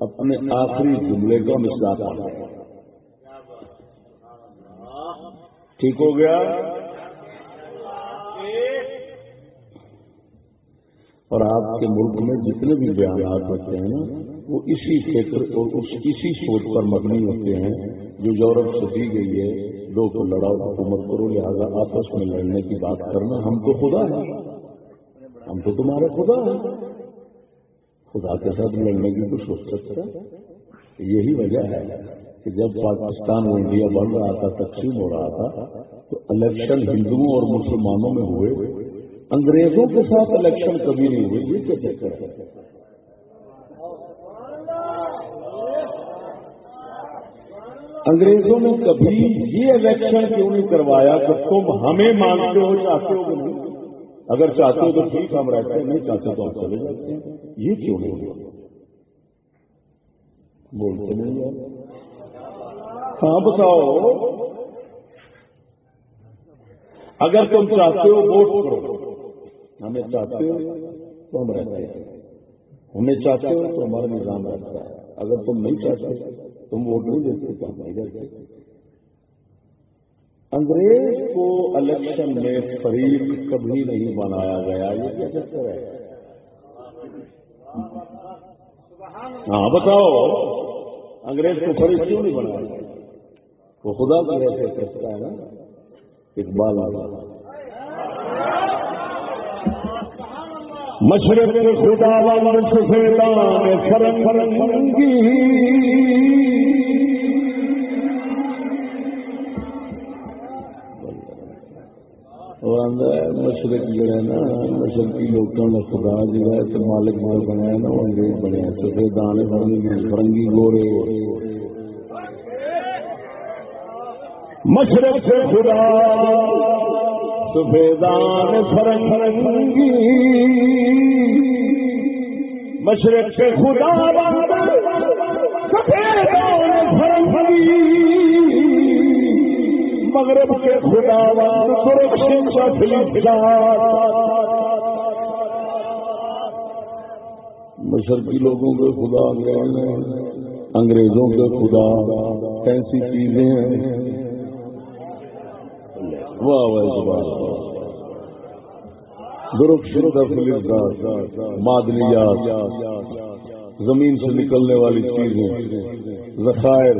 اپنے آخری جملے کا مسئلہ آ ٹھیک ہو گیا؟ اور آپ کے ملک میں جتنے بھی بیانات ہوتے ہیں وہ اسی فکر اور اس اسی سوچ پر مبنی ہوتے ہیں جو یورپ سے دی گئی ہے۔ دو کو لڑاؤ حکومت کرو، لہٰذا آپس میں لڑنے کی بات کرنا ہم تو خدا ہیں ہم تو تمہارے خدا ہیں۔ خدا کے ساتھ لڑنے کی کچھ سوچ سکتا ہے یہی وجہ ہے کہ جب پاکستان اور انڈیا بڑھ رہا تھا، تقسیم ہو رہا تھا، تو الیکشن ہندوؤں اور مسلمانوں میں ہوئے۔ انگریزوں کے ساتھ الیکشن کبھی نہیں ہوئے۔ یہ کیا چکر ہے؟ انگریزوں نے کبھی یہ الیکشن کیوں نہیں کروایا؟ کہ تم ہمیں مانگتے ہو، چاہتے ہو کہ نہیں؟ اگر چاہتے ہو تو ٹھیک ہم رہتے ہیں، نہیں چاہتے تو ہم چلے جاتے ہیں۔ یہ کیوں نہیں ہوا؟ بولتے نہیں ہاں بتاؤ۔ اگر تم چاہتے ہو، ووٹ کرو۔ ہمیں چاہتے ہو تو ہم رہتے ہیں۔ ہمیں چاہتے ہو تو ہمارا نظام رہتا ہے۔ اگر تم نہیں چاہتے، تم ووٹ نہیں دیتے تو ہم نہیں دیتے انگریز کو الیکشن میں فریق کبھی نہیں بنایا گیا، یہ کیا چکر ہے؟ ہاں بتاؤ۔ انگریز کو فریق کیوں نہیں بنایا گیا؟ وہ خدا کا ایسے کرتا ہے نا؟ اقبال۔ مشرق خدا والا مشرق جڑا نا مشرقی لوگوں کا خدا مالک مال نا، وہ انگریز بنیا فرنگی گورے مشرق سے خدا۔ سفیدان فرنگی۔ مشرق سے خدا سفیدان فرنگی۔ مغرب کے خدا مشرقی لوگوں کے خدا انگریزوں کے خدا۔ کیسی چیزیں ہیں۔ واہ واہ درخت مادنیات زمین سے نکلنے والی چیزیں۔ ذخائر۔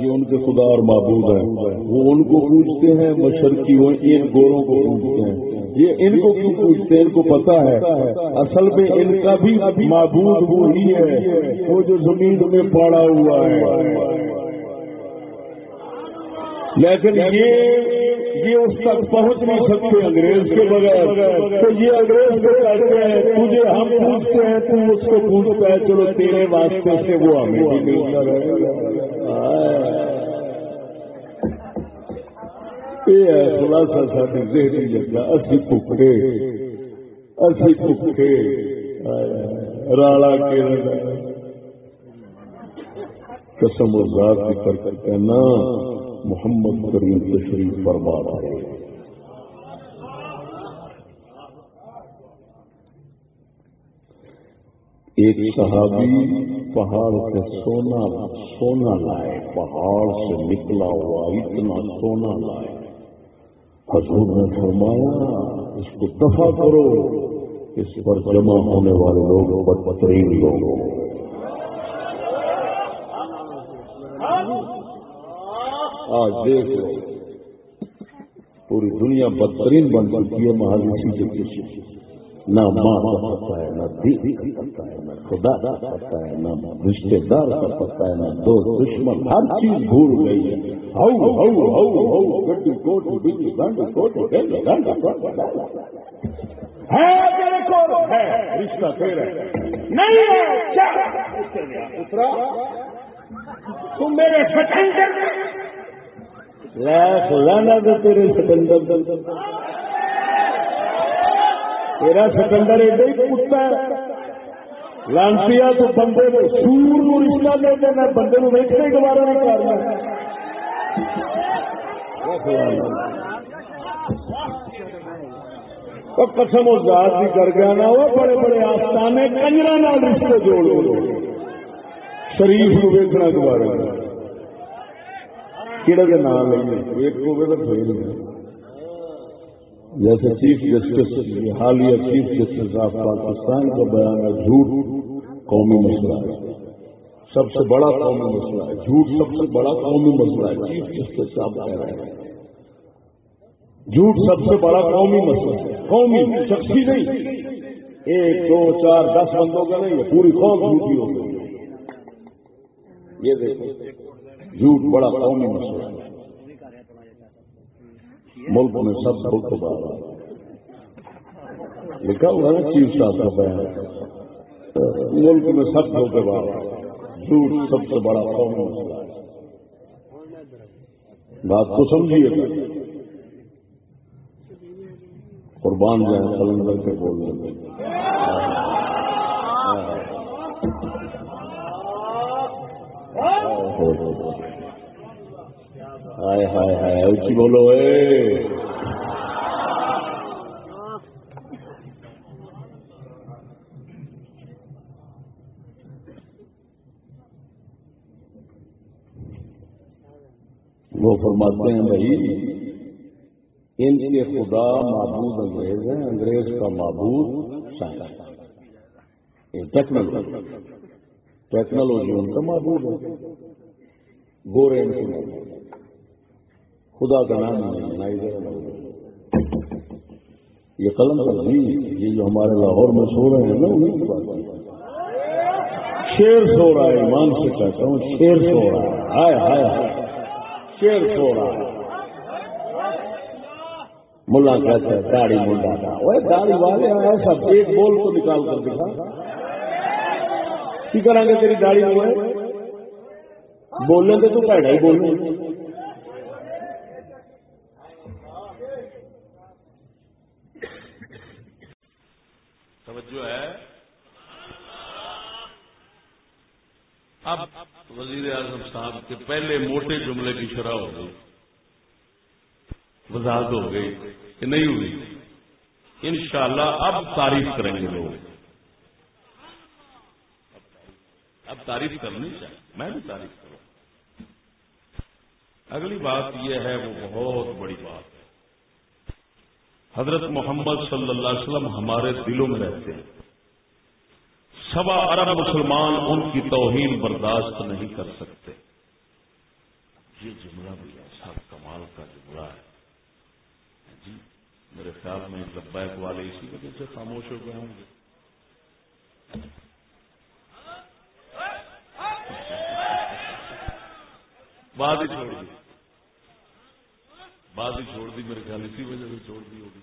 یہ ان کے خدا اور معبود ہیں۔ وہ ان کو پوچھتے ہیں مشرقی وہ ان گوروں کو پوچھتے ہیں۔ یہ ان کو کیوں پوچھتے ہیں؟ ان کو پتا ہے۔ اصل میں ان کا بھی معبود وہی ہے، وہ جو زمین میں پڑا ہوا ہے۔ لیکن یہ یہ اس تک پہنچ نہیں سکتے انگریز کے بغیر۔ تو یہ انگریز کو کہتے ہیں تجھے ہم پوچھتے ہیں تم اس کو پوچھتا ہے، چلو تیرے واسطے سے وہ ہمیں بھی ملتا رہے یہ خلاصہ ساری ذہنی جگہ۔ اسی پکڑے اسی پکڑے رالا کے قسم و ذات کی کر کر محمد کریم تشریف فرما رہے ایک صحابی پہاڑ سے سونا سونا لائے، پہاڑ سے نکلا ہوا، اتنا سونا لائے۔ حضور نے فرمایا، اس کو دفاع کرو، اس پر جمع ہونے والے لوگ بدترین لوگ۔ آج دیکھ لو۔ پوری دنیا بدترین بن چکی ہے مہاوشی کے پیچھے۔ نہ ماں کا پتا ہے، نہ دیدی کا پتا ہے، نہ خدا کا پتا ہے، نہ رشتے دار کا پتا ہے، نہ دو دشمن۔ ہر چیز بھول گئی ہے۔ رشتہ نہیں تم میرے تیرے سکندر تیرا سکندر ایڈا ہی کتا لانسی تو بندے سور نو رشتہ دے دینا بندے نو گوارا نہیں کرنا قسم و ذات بھی کر گیا نا وہ بڑے بڑے آستانے کنجرا رشتے جوڑ شریف کو ویکنا گوارا کہڑے کے نام لیں ایک ہوگا تو پھر جیسے چیف جسٹس حالیہ چیف جسٹس آف پاکستان کا بیان ہے جھوٹ قومی مسئلہ ہے سب سے بڑا قومی مسئلہ ہے جھوٹ سب سے بڑا قومی مسئلہ ہے چیف جسٹس صاحب کہہ رہے ہیں جھوٹ سب سے بڑا قومی مسئلہ ہے قومی شخصی نہیں ایک دو چار دس بندوں کا نہیں پوری قوم جھوٹی ہو گئی یہ دیکھو جھوٹ بڑا قومی مسئلہ ہے۔ ملک میں سب بہت بار لکھا ہوا ہے چیف صاحب کا بیان۔ ملک میں سب کے بعد جھوٹ سب سے بڑا قومی مسئلہ ہے۔ بات کو سمجھیے۔ قربان جائیں کلندر کے بولنے میں ہائے ہائے ہائے اچھی بولو، اے۔ وہ فرماتے ہیں بھائی، ان کے خدا معبود انگریز ہیں، انگریز کا معبود ٹیکنالوجی ٹیکنالوجی ان کا معبود ہے۔ گورے ان کے معبود خدا کا نام نہیں یہ قلم کا جی یہ جو ہمارے لاہور میں سو رہے ہیں نا انہیں کی بات شیر سو رہا ہے، ایمان سے کہتا ہوں، شیر سو رہا ہے۔ ہائے ہائے ہائے۔ شیر سو رہا ہے۔ ملا کہتا ہے، داڑھی منڈا تھا وہ داڑھی والے ایسا ایک بول کو نکال کر دکھا۔ کی کریں گے تیری داڑھی میں بولنے کے تو پیڑا ہی بولنے توجہ ہے۔ اب وزیر اعظم صاحب کے پہلے موٹے جملے کی شرح ہو گئی۔ وضاحت ہو گئی کہ نہیں ہوئی۔ انشاءاللہ اب تعریف کریں گے لوگ۔ اب تعریف کرنی چاہیے۔ میں بھی تعریف کروں۔ اگلی بات یہ ہے، وہ بہت بڑی بات۔ حضرت محمد صلی اللہ علیہ وسلم ہمارے دلوں میں رہتے ہیں۔ سوا ارب مسلمان ان کی توہین برداشت نہیں کر سکتے۔ یہ جملہ بھی ایسا کمال کا جملہ ہے۔ جی میرے خیال میں لبیک والے اسی وجہ سے خاموش ہو گئے ہوں گے۔ بات ہی چھوڑ دی۔ بات ہی چھوڑ دی، میرے خیال اسی وجہ سے چھوڑ دی ہوگی۔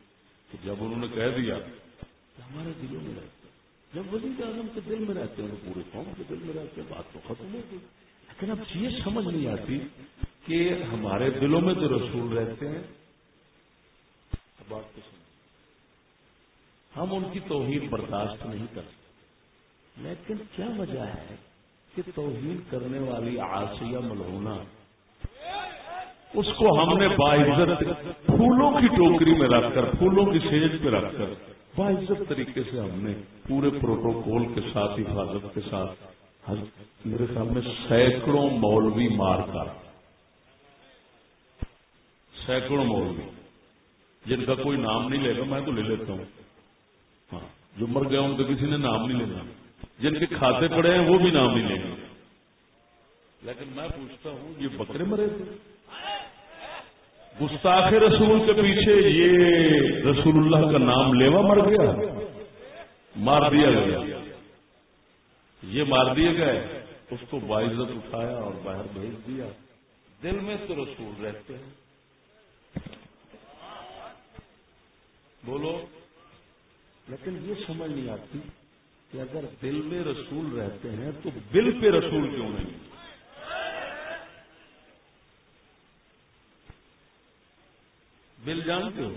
کہ جب انہوں نے کہہ دیا کہ ہمارے دلوں میں رہتے جب وزیر اعظم کے دل میں رہتے ہیں پورے قوم کے دل میں رہتے ہیں، بات تو ختم ہو گئی۔ لیکن اب یہ سمجھ نہیں آتی کہ ہمارے دلوں میں جو رسول رہتے ہیں۔ بات تو سمجھ۔ ہم ان کی توہین برداشت نہیں کر سکتے۔ لیکن کیا وجہ ہے کہ توہین کرنے والی آسیہ ملہونا اس کو ہم نے باعزت پھولوں کی ٹوکری میں رکھ کر، پھولوں کی سیج پہ رکھ کر باعزت طریقے سے ہم نے پورے پروٹوکول کے ساتھ، حفاظت کے ساتھ میرے سامنے سینکڑوں مولوی مار کر، سینکڑوں مولوی، جن کا کوئی نام نہیں لے گا، میں تو لے لیتا ہوں۔ ہاں جو مر گئے ان کا کسی نے نام نہیں لینا۔ جن کے کھاتے پڑے ہیں، وہ بھی نام نہیں لیں گے۔ لیکن میں پوچھتا ہوں، یہ بکرے مرے تھے؟ گستاخ رسول کے پیچھے یہ رسول اللہ کا نام لیوا مر گیا، مار دیا گیا۔ یہ مار دیے گئے اس کو باعزت اٹھایا اور باہر بھیج دیا۔ دل میں تو رسول رہتے ہیں۔ بولو۔ لیکن یہ سمجھ نہیں آتی کہ اگر دل میں رسول رہتے ہیں تو بل پہ رسول کیوں نہیں؟ بل جانتے ہو؟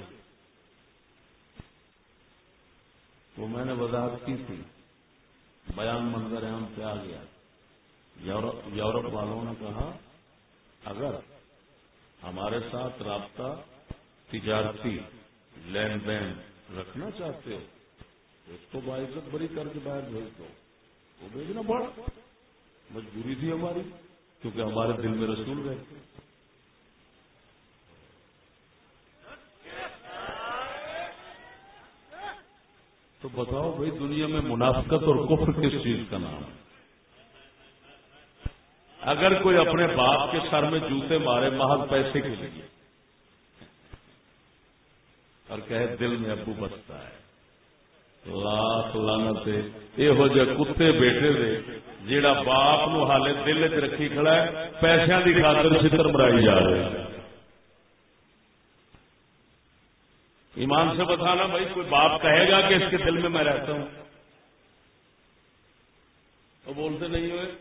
تو میں نے وضاحت کی تھی۔ بیان منظر عام پہ آ گیا۔ یورپ والوں نے کہا، اگر ہمارے ساتھ رابطہ تجارتی لین دین رکھنا چاہتے ہو، اس کو باعزت بری کر کے باہر بھیج دو۔ وہ بھیجنا پڑا مجبوری تھی ہماری، کیونکہ ہمارے دل میں رسول رہتے۔ تو بتاؤ بھائی دنیا میں منافقت اور کفر کس چیز کا نام ہے؟ اگر کوئی اپنے باپ کے سر میں جوتے مارے، محض پیسے کے لیے۔ اور کہے، دل میں ابو بستا ہے۔ لاکھ لانت یہو جہ کتے بیٹے دے جیڑا باپ نو حالے دل چ رکھی کھڑا ہے پیسوں کی خاطر چتر مرائی جا رہے ایمان سے بتانا بھائی، کوئی باپ کہے گا کہ اس کے دل میں میں رہتا ہوں؟ تو بولتے نہیں ہوئے۔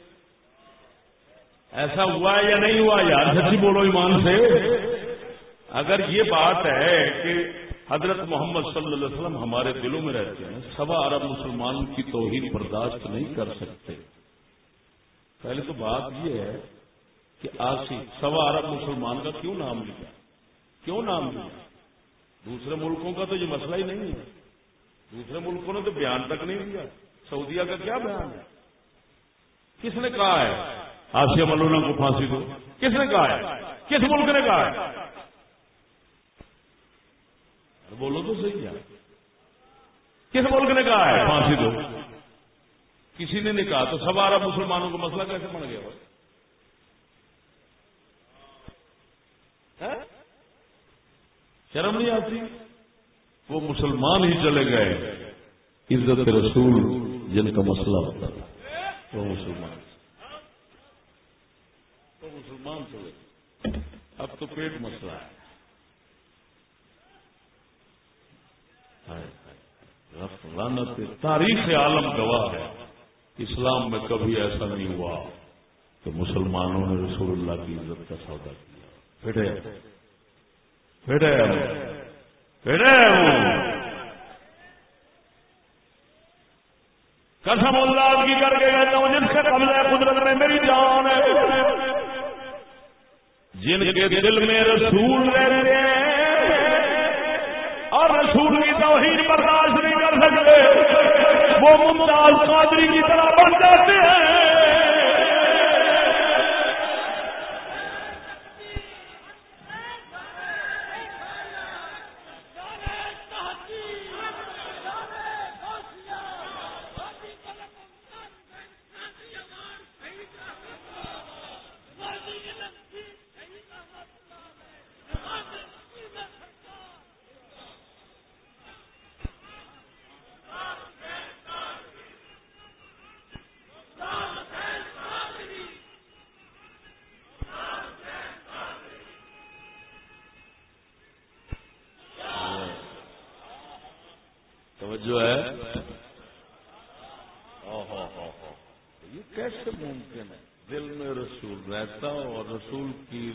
ایسا ہوا ہے یا نہیں ہوا؟ یار سچی بولو ایمان سے۔ اگر یہ بات ہے کہ حضرت محمد صلی اللہ علیہ وسلم ہمارے دلوں میں رہتے ہیں، سوا عرب مسلمان کی توہین برداشت نہیں کر سکتے۔ پہلے تو بات یہ ہے کہ آسی، سوا عرب مسلمان کا کیوں نام لیا؟ کیوں نام لیا؟ دوسرے ملکوں کا تو یہ مسئلہ ہی نہیں ہے۔ دوسرے ملکوں نے تو بیان تک نہیں دیا۔ سعودیہ کا کیا بیان ہے؟ کس نے کہا ہے؟ آسیہ ملونا کو پھانسی دو۔ کس نے کہا ہے؟ کس ملک نے کہا ہے؟ بولو تو صحیح ہے۔ کس ملک نے کہا ہے؟ پھانسی دو۔ کسی نے نہیں کہا تو سوارا مسلمانوں کا مسئلہ کیسے بن گیا ہاں؟ شرم نہیں آتی؟ وہ مسلمان ہی چلے گئے۔ عزت رسول جن کا مسئلہ ہوتا تھا۔ وہ مسلمان۔ وہ مسلمان چلے۔ اب تو پیٹ مسئلہ ہے۔ تاریخ عالم گواہ ہے۔ اسلام میں کبھی ایسا نہیں ہوا کہ مسلمانوں نے رسول اللہ کی عزت کا سودا کیا۔ پھٹے پھٹے پھٹے قسم اللہ کی کر کے کہتا ہوں جن سے قبل قدرت میں میری جان ہے جن کے دل میں رسول رہتے ہیں اور رسول کی توحید برداشت نہیں کر سکتے وہ ممتاز قادری کی طرح بن جاتے ہیں جو ہے یہ کیسے ممکن ہے دل میں رسول رہتا اور رسول کی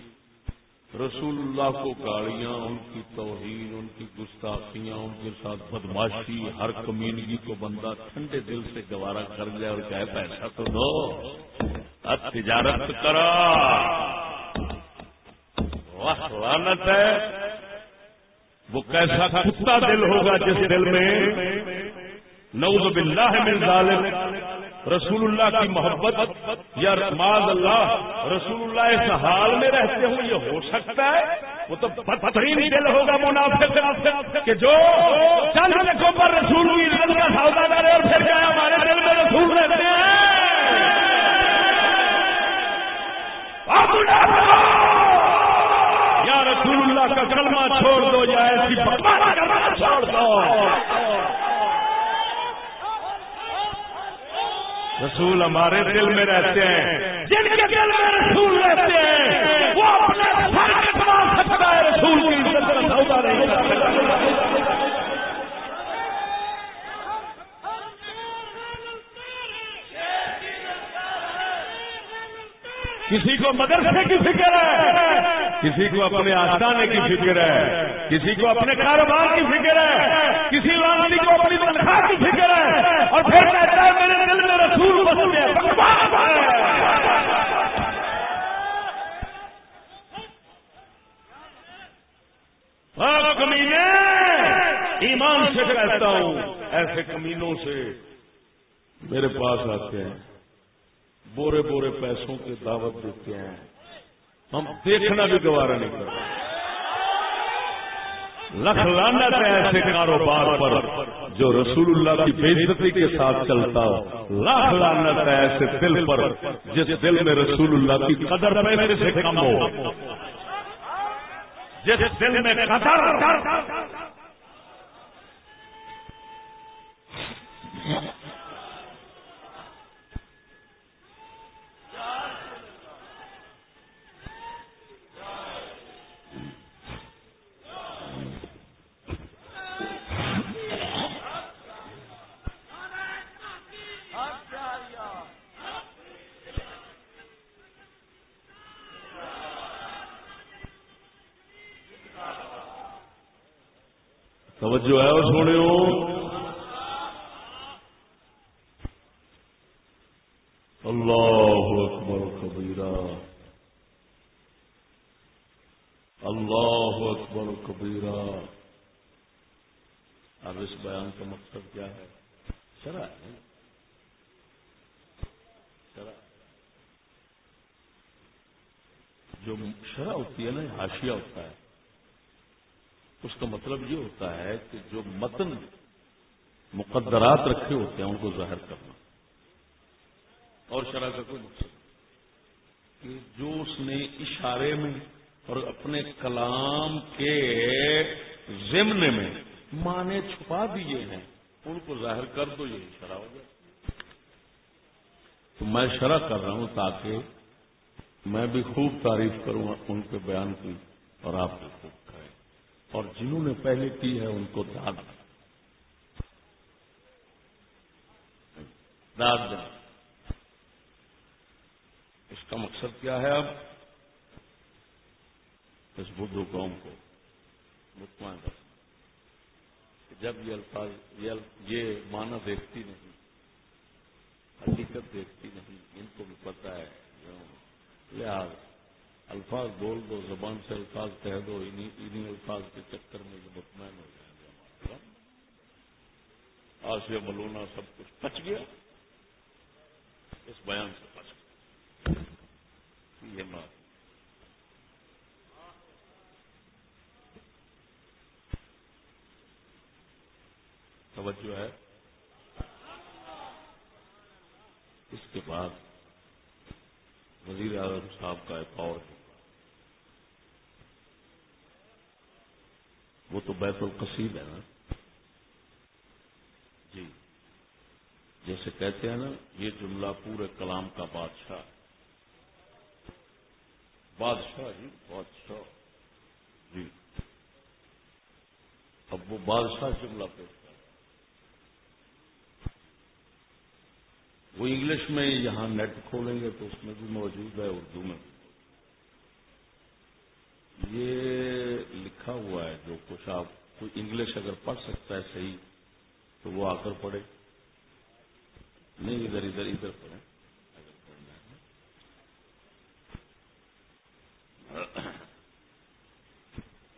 رسول اللہ کو گاڑیاں ان کی توہین ان کی گستاخیاں ان کے ساتھ بدماشی، ہر کمیونگی کو بندہ ٹھنڈے دل سے گوارا کر جائے اور کہے پیسہ تو دو۔ تجارت کرا لانت ہے۔ وہ کیسا کتا دل ہوگا جس دل میں نعوذ باللہ من ظالم رسول اللہ کی محبت یا رحمان اللہ، رسول اللہ اس حال میں رہتے ہوں، یہ ہو سکتا ہے؟ وہ تو بدترین دل ہوگا منافق کہ جو چند لکھوں پر رسول کی عزت کا سودا کرے اور پھر جائے ہمارے دل میں رسول رہتے ہیں۔ یا رسول اللہ کا کلمہ چھوڑ دو، یا ایسی چھوڑ دو۔ رسول ہمارے دل میں رہتے ہیں۔ جن کے دل میں رسول رہتے ہیں، وہ اپنے سر کٹوا سکتا ہے، رسول کی عزت کا سودا نہیں کسی کو مدرسے کی فکر ہے، کسی کو اپنے آستانے کی فکر ہے، کسی کو اپنے کاروبار کی فکر ہے، کسی والی کو اپنی تنخواہ کی فکر ہے، اور پھر کمینے! ایمان سے کہتا ہوں ایسے کمینوں سے میرے پاس آتے ہیں، بورے بورے پیسوں کی دعوت دیتے ہیں۔ ہم دیکھنا بھی گوارا نہیں کرتے لکھ لانا ہے ایسے کاروبار پر جو رسول اللہ کی بےزتی کے ساتھ چلتا ہو۔ لاکھ لانا ہے ایسے دل پر جس دل میں رسول اللہ کی قدر پیسے سے کم ہو۔ جس دل میں قدر توجہ ہے اور سونے اللہ اکبر کبیرہ۔ اللہ اکبر کبیرہ۔ اب اس بیان کا مقصد کیا ہے؟ شرح ہے۔ جو شرح ہوتی ہے نا ہاشیا ہوتا ہے۔ اس کا مطلب یہ ہوتا ہے کہ جو متن مقدرات رکھے ہوتے ہیں ان کو ظاہر کرنا اور شرح کا کوئی مقصد کہ جو اس نے اشارے میں اور اپنے کلام کے ضمن میں مانے چھپا دیے ہیں، ان کو ظاہر کر دو، یہ شرح ہو جائے۔ تو میں شرح کر رہا ہوں تاکہ میں بھی خوب تعریف کروں، ان کے بیان کی اور آپ بھی خوب اور جنہوں نے پہلے کی ہے ان کو داد داد دیں۔ اس کا مقصد کیا ہے اب؟ اس بدھو قوم کو مطمئن رکھنا جب یہ الفاظ، یہ معنی دیکھتی نہیں، حقیقت دیکھتی نہیں، ان کو بھی پتا ہے۔ لہٰذا الفاظ بول دو، زبان سے الفاظ کہہ دو انہیں الفاظ کے چکر میں یہ مطمئن ہو جائیں گے ہمارا آسیہ ملونا سب کچھ پچ گیا۔ اس بیان سے پچ گیا۔ یہ بات۔ توجہ ہے۔ اس کے بعد وزیر اعظم صاحب کا ایک اور وہ تو بیت القصید ہے نا۔ جی۔ جیسے کہتے ہیں نا، یہ جملہ پورے کلام کا بادشاہ۔ بادشاہ جی بادشاہ۔ جی۔ اب وہ بادشاہ جملہ پیش وہ انگلش میں یہاں نیٹ کھولیں گے تو اس میں بھی موجود ہے اردو میں۔ یہ لکھا ہوا ہے جو کچھ آپ کوئی انگلش اگر پڑھ سکتا ہے صحیح، تو وہ آ کر پڑھے۔ نہیں، ادھر ادھر ادھر پڑھیں۔ اگر پڑھنا ہے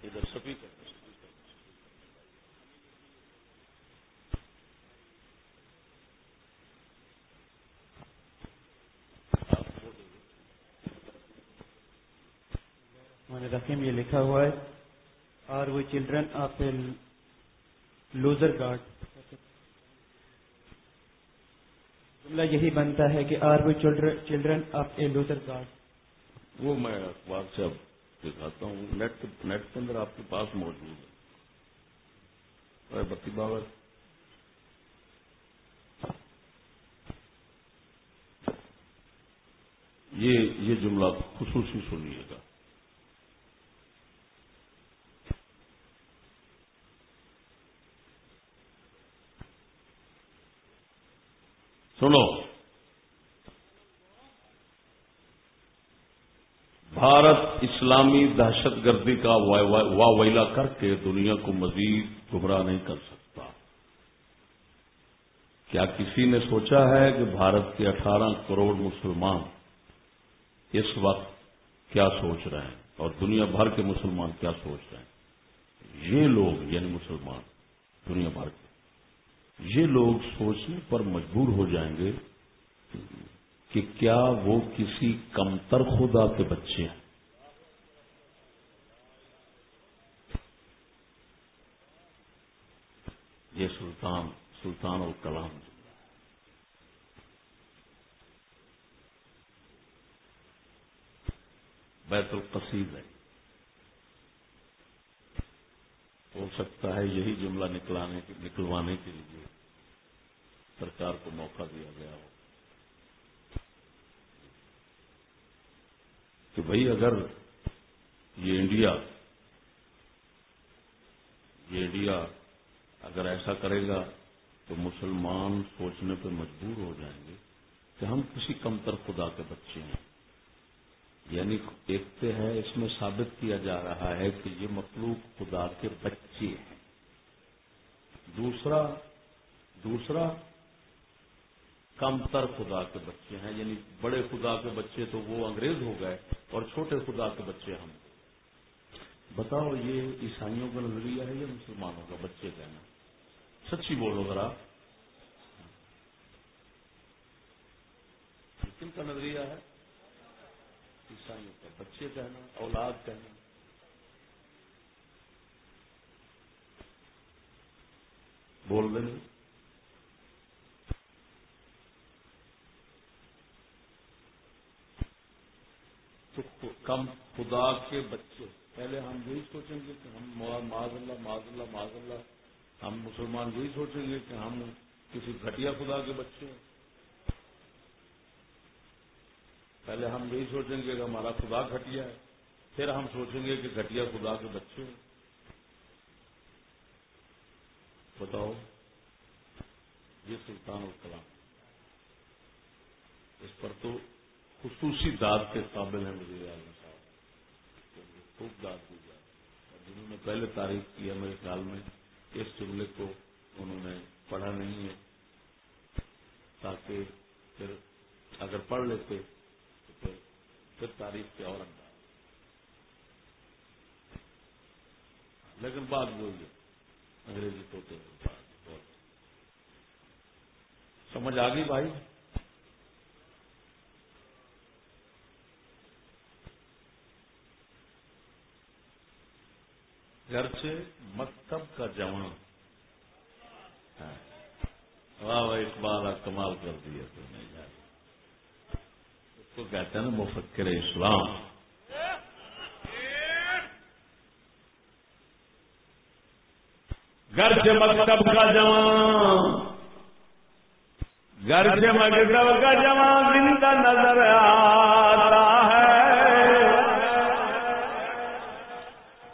ادھر سبھی کر رقم یہ لکھا ہوا ہے۔ Are we children of a lesser god جملہ یہی بنتا ہے کہ are we children of a lesser god وہ میں اخبار سے اب دکھاتا ہوں۔ نیٹ نیٹ کے اندر آپ کے پاس موجود ہے۔ بتی بابر یہ یہ جملہ خصوصی سنیے گا۔ سنو۔ بھارت اسلامی دہشت گردی کا واویلا کر کے دنیا کو مزید گمراہ نہیں کر سکتا۔ کیا کسی نے سوچا ہے کہ بھارت کے اٹھارہ کروڑ مسلمان اس وقت کیا سوچ رہے ہیں اور دنیا بھر کے مسلمان کیا سوچ رہے ہیں؟ یہ لوگ یعنی مسلمان، دنیا بھر کے۔ یہ لوگ سوچنے پر مجبور ہو جائیں گے کہ کیا وہ کسی کمتر خدا کے بچے ہیں؟ یہ سلطان سلطان اور کلام جی۔ بیت القصید ہے۔ ہو سکتا ہے یہی جملہ نکلانے نکلوانے کے لیے سرکار کو موقع دیا گیا ہو۔ کہ بھائی اگر یہ انڈیا یہ انڈیا اگر ایسا کرے گا تو مسلمان سوچنے پہ مجبور ہو جائیں گے کہ ہم کسی کمتر خدا کے بچے ہیں۔ یعنی دیکھتے ہیں، اس میں ثابت کیا جا رہا ہے کہ یہ مخلوق خدا کے بچے ہیں۔ دوسرا دوسرا کم تر خدا کے بچے ہیں یعنی بڑے خدا کے بچے تو وہ انگریز ہو گئے اور چھوٹے خدا کے بچے ہم۔ بتاؤ، یہ عیسائیوں کا نظریہ ہے یا مسلمانوں کا بچے کہنا سچی بولو ذرا۔ کن کا نظریہ ہے؟ عیسائیوں کا بچے کہنا، اولاد کہنا۔ بول دیں تو کم خدا کے بچے۔ پہلے ہم یہی سوچیں گے کہ ہم معاذ اللہ معاذ اللہ معاذ اللہ ہم مسلمان یہی سوچیں گے کہ ہم کسی گھٹیا خدا کے بچے ہیں۔ پہلے ہم یہی سوچیں گے کہ ہمارا خدا گھٹیا ہے، پھر ہم سوچیں گے کہ گھٹیا خدا کے بچے ہیں۔ بتاؤ، یہ سلطان الکلام، اس پر تو خصوصی داد کے قابل ہیں وزیر اعظم صاحب خوب داد دی جائے جنہوں نے پہلے تعریف کیا میرے خیال میں، اس جملے کو انہوں نے پڑھا نہیں ہے، تاکہ پھر اگر پڑھ لیتے پھر تعریف کے اور انداز۔ لیکن بات وہی انگریزی تو سمجھ آ گئی بھائی؟ گھر سے مکتب کا جوان۔ ہاں۔ واہ واہ، اقبال کمال کر دیا تو نہیں اس کو کہتے ہیں نا مفکر اسلام۔ گھر سے مکتب کا جوان۔ گھر سے مکتب کا جوان زندہ نظر آتا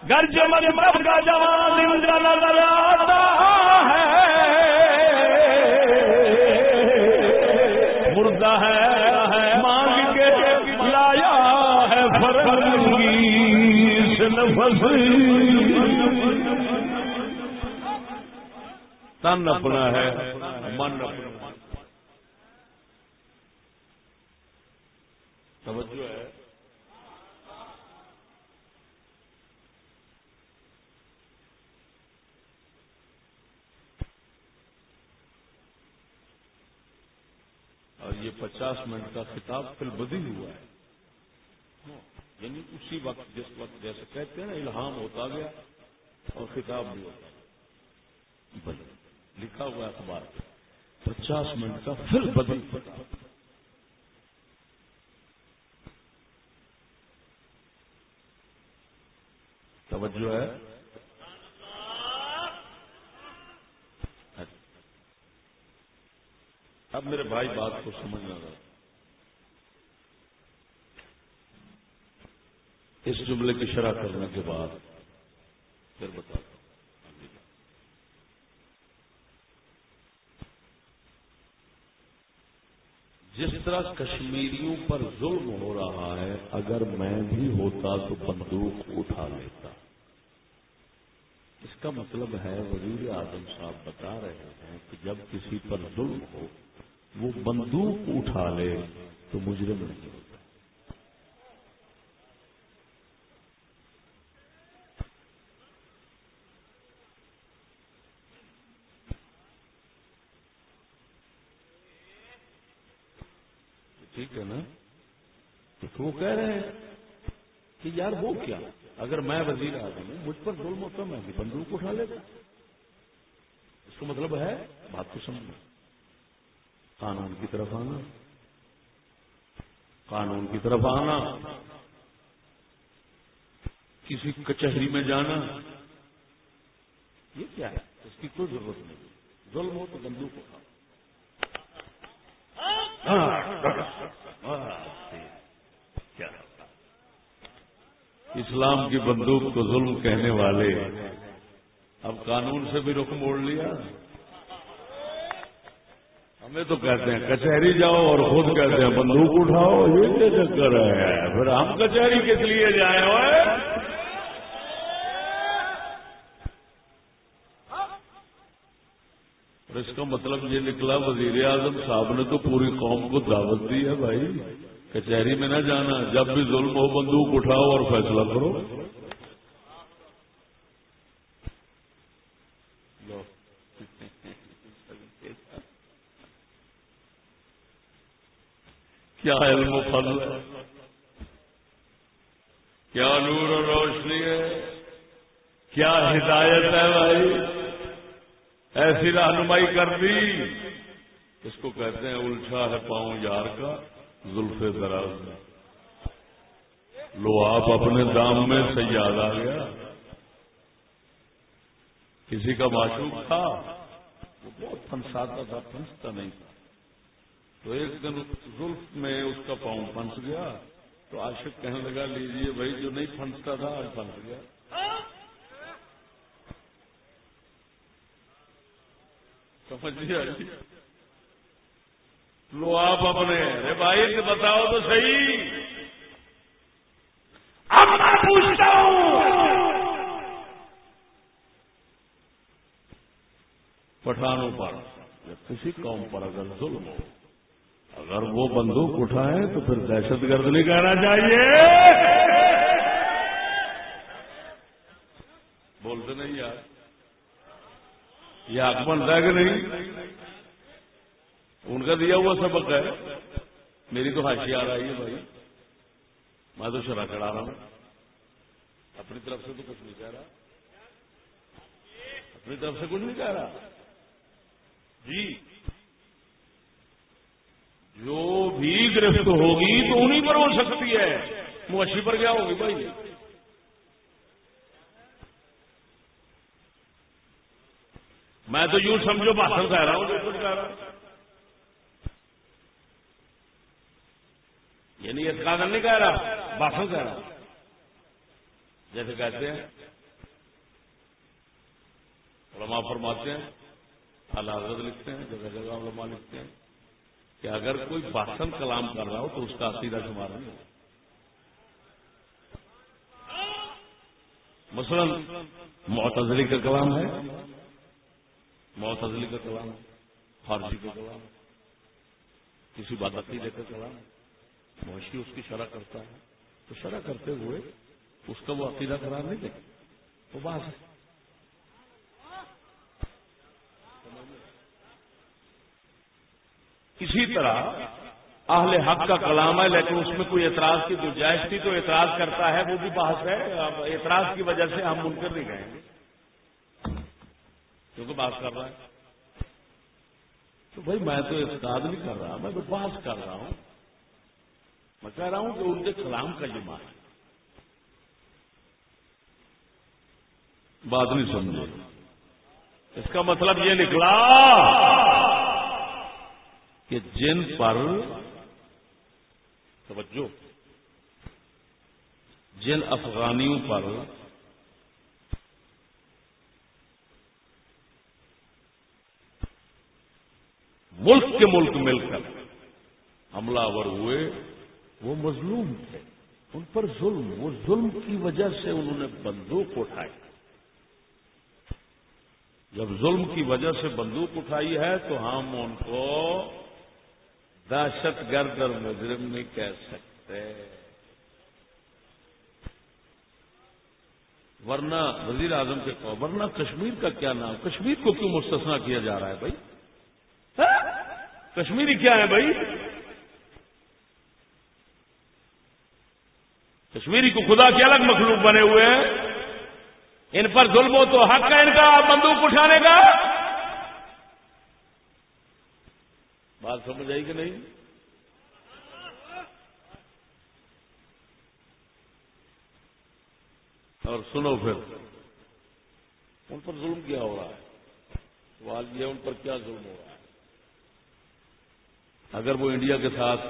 گھر سے مکتب کا جوان زندہ نظر آتا تن اپنا ہے، من اپنا توجہ ہے۔ اور یہ پچاس منٹ کا خطاب پھر بدی ہوا ہے۔ یعنی اسی وقت جس وقت جیسے کہتے ہیں نا، الہام ہوتا گیا اور خطاب بھی ہوتا گیا بدل لکھا ہوا اخبار پچاس منٹ کا پھر بدل۔ توجہ ہے۔ اب میرے بھائی بات کو سمجھنا۔ گا اس جملے کی شرح کرنے کے بعد پھر بتا جس طرح کشمیریوں پر ظلم ہو رہا ہے، اگر میں بھی ہوتا تو بندوق اٹھا لیتا۔ اس کا مطلب ہے، وزیر اعظم صاحب بتا رہے ہیں کہ جب کسی پر ظلم ہو، وہ بندوق اٹھا لے تو مجرم نہیں ہوتا ٹھیک ہے نا تو وہ کہہ رہے ہیں؟ کہ یار وہ کیا؟ اگر میں وزیر اعظم ہوں، مجھ پر ظلم ہوتا میں بھی بندوق اٹھا لیتا۔ اس کا مطلب ہے، بات کو سمجھنا قانون کی طرف آنا۔ قانون کی طرف آنا۔ کسی کچہری میں جانا۔ یہ کیا ہے؟ اس کی کوئی ضرورت نہیں۔ ظلم ہو تو بندوق اٹھا۔ ہاں، اسلام کی بندوق کو ظلم کہنے والے۔ اب قانون سے بھی رخ موڑ لیا۔ ہمیں تو کہتے ہیں کچہری جاؤ اور خود کہتے ہیں بندوق اٹھاؤ، یہ کیا چکر ہے؟ پھر ہم کچہری کس لیے جائیں ہوئے؟ مطلب یہ نکلا وزیر اعظم صاحب نے تو پوری قوم کو دعوت دی ہے بھائی۔ کچہری میں نہ جانا، جب بھی ظلم ہو بندوق اٹھاؤ اور فیصلہ کرو۔ کیا علم و فضل ہے؟ کیا نور و روشنی ہے؟ کیا ہدایت ہے بھائی؟ ایسی رہنمائی کر دی۔ اس کو کہتے ہیں الٹا ہے پاؤں یار کا۔ زلف دراز میں لو آپ اپنے دام میں سیاد آ گیا۔ کسی کا معشوق تھا۔ وہ بہت پھنساتا تھا، پھنستا نہیں تھا۔ تو ایک دن زلف میں اس کا پاؤں پھنس گیا۔ تو عاشق کہنے لگا لیجیے بھائی، جو نہیں پھنستا تھا، آج پھنس گیا۔ سمجھ لیا لو آپ اپنے ارے بھائی سے بتاؤ تو صحیح۔ اب میں پوچھتا ہوں۔ پٹھانوں پر، یا کسی قوم پر اگر ظلم ہو، اگر وہ بندوق اٹھائے تو پھر دہشت گرد نہیں کہنا چاہیے۔ بولتے نہیں یار۔ یہ حق بنتا ہے کہ نہیں؟ ان کا دیا ہوا سبق ہے۔ میری تو ہاشی آ رہی ہے بھائی۔ میں تو شرح چڑھا رہا ہوں۔ اپنی طرف سے تو کچھ نہیں کہہ رہا۔ اپنی طرف سے کچھ نہیں کہہ رہا۔ جی۔ جو بھی گرفت ہوگی تو انہیں پر ہو سکتی ہے۔ موشی پر کیا ہوگی بھائی؟ میں تو یوں سمجھو بھاشن کہہ رہا ہوں، جو کچھ کہہ رہا ہوں۔ یعنی اتقادن نہیں کہہ رہا بھاشن کہہ رہا۔ جیسے کہتے ہیں، علماء فرماتے ہیں، اعلی حضرت لکھتے ہیں، جگہ جگہ علماء لکھتے ہیں کہ اگر کوئی باسن کلام کر رہا ہو تو اس کا عقیدہ شمار نہیں ہو مثلا، معتزلی کا کلام ہے، معتزلی کا کلام فارسی کا کلام کسی بات عقیدے کا کلام ہے۔ موشی اس کی شرح کرتا ہے۔ تو شرح کرتے ہوئے اس کا وہ عقیدہ قرار نہیں دے۔ وہ بات ہے اسی طرح اہل حق کا کلام ہے، لیکن اس میں کوئی اعتراض کی گنجائش تھی تو اعتراض کرتا ہے، وہ بھی بحث ہے۔ اعتراض کی وجہ سے ہم منکر نہیں گئے۔ کیونکہ بات کر رہا ہے۔ تو بھائی، میں تو اعتراض نہیں کر رہا، میں تو بحث کر رہا ہوں۔ میں کہہ رہا ہوں کہ ان کے کلام کا یہ مان بات نہیں سمجھے۔ اس کا مطلب یہ نکلا کہ جن پر توجہ۔ جن افغانیوں پر ملک کے ملک مل کر حملہ ور ہوئے۔ وہ مظلوم تھے۔ ان پر ظلم، وہ ظلم کی وجہ سے انہوں نے بندوق اٹھائی۔ جب ظلم کی وجہ سے بندوق اٹھائی ہے تو ہم ان کو دہشت گرد اور مجرم نہیں کہہ سکتے۔ ورنہ وزیر اعظم کے کو ورنہ کشمیر کا کیا نام؟ کشمیر کو کیوں مستثنا کیا جا رہا ہے بھائی؟ ہاں؟ کشمیری کیا ہے بھائی؟ کشمیری کو خدا کے الگ مخلوق بنے ہوئے ہیں۔ ان پر ظلم ہو تو حق ہے ان کا بندوق اٹھانے کا۔ بات سمجھ آئی کہ نہیں؟ اور سنو پھر، ان پر ظلم کیا ہو رہا ہے؟ سوال یہ ان پر کیا ظلم ہو رہا ہے؟ اگر وہ انڈیا کے ساتھ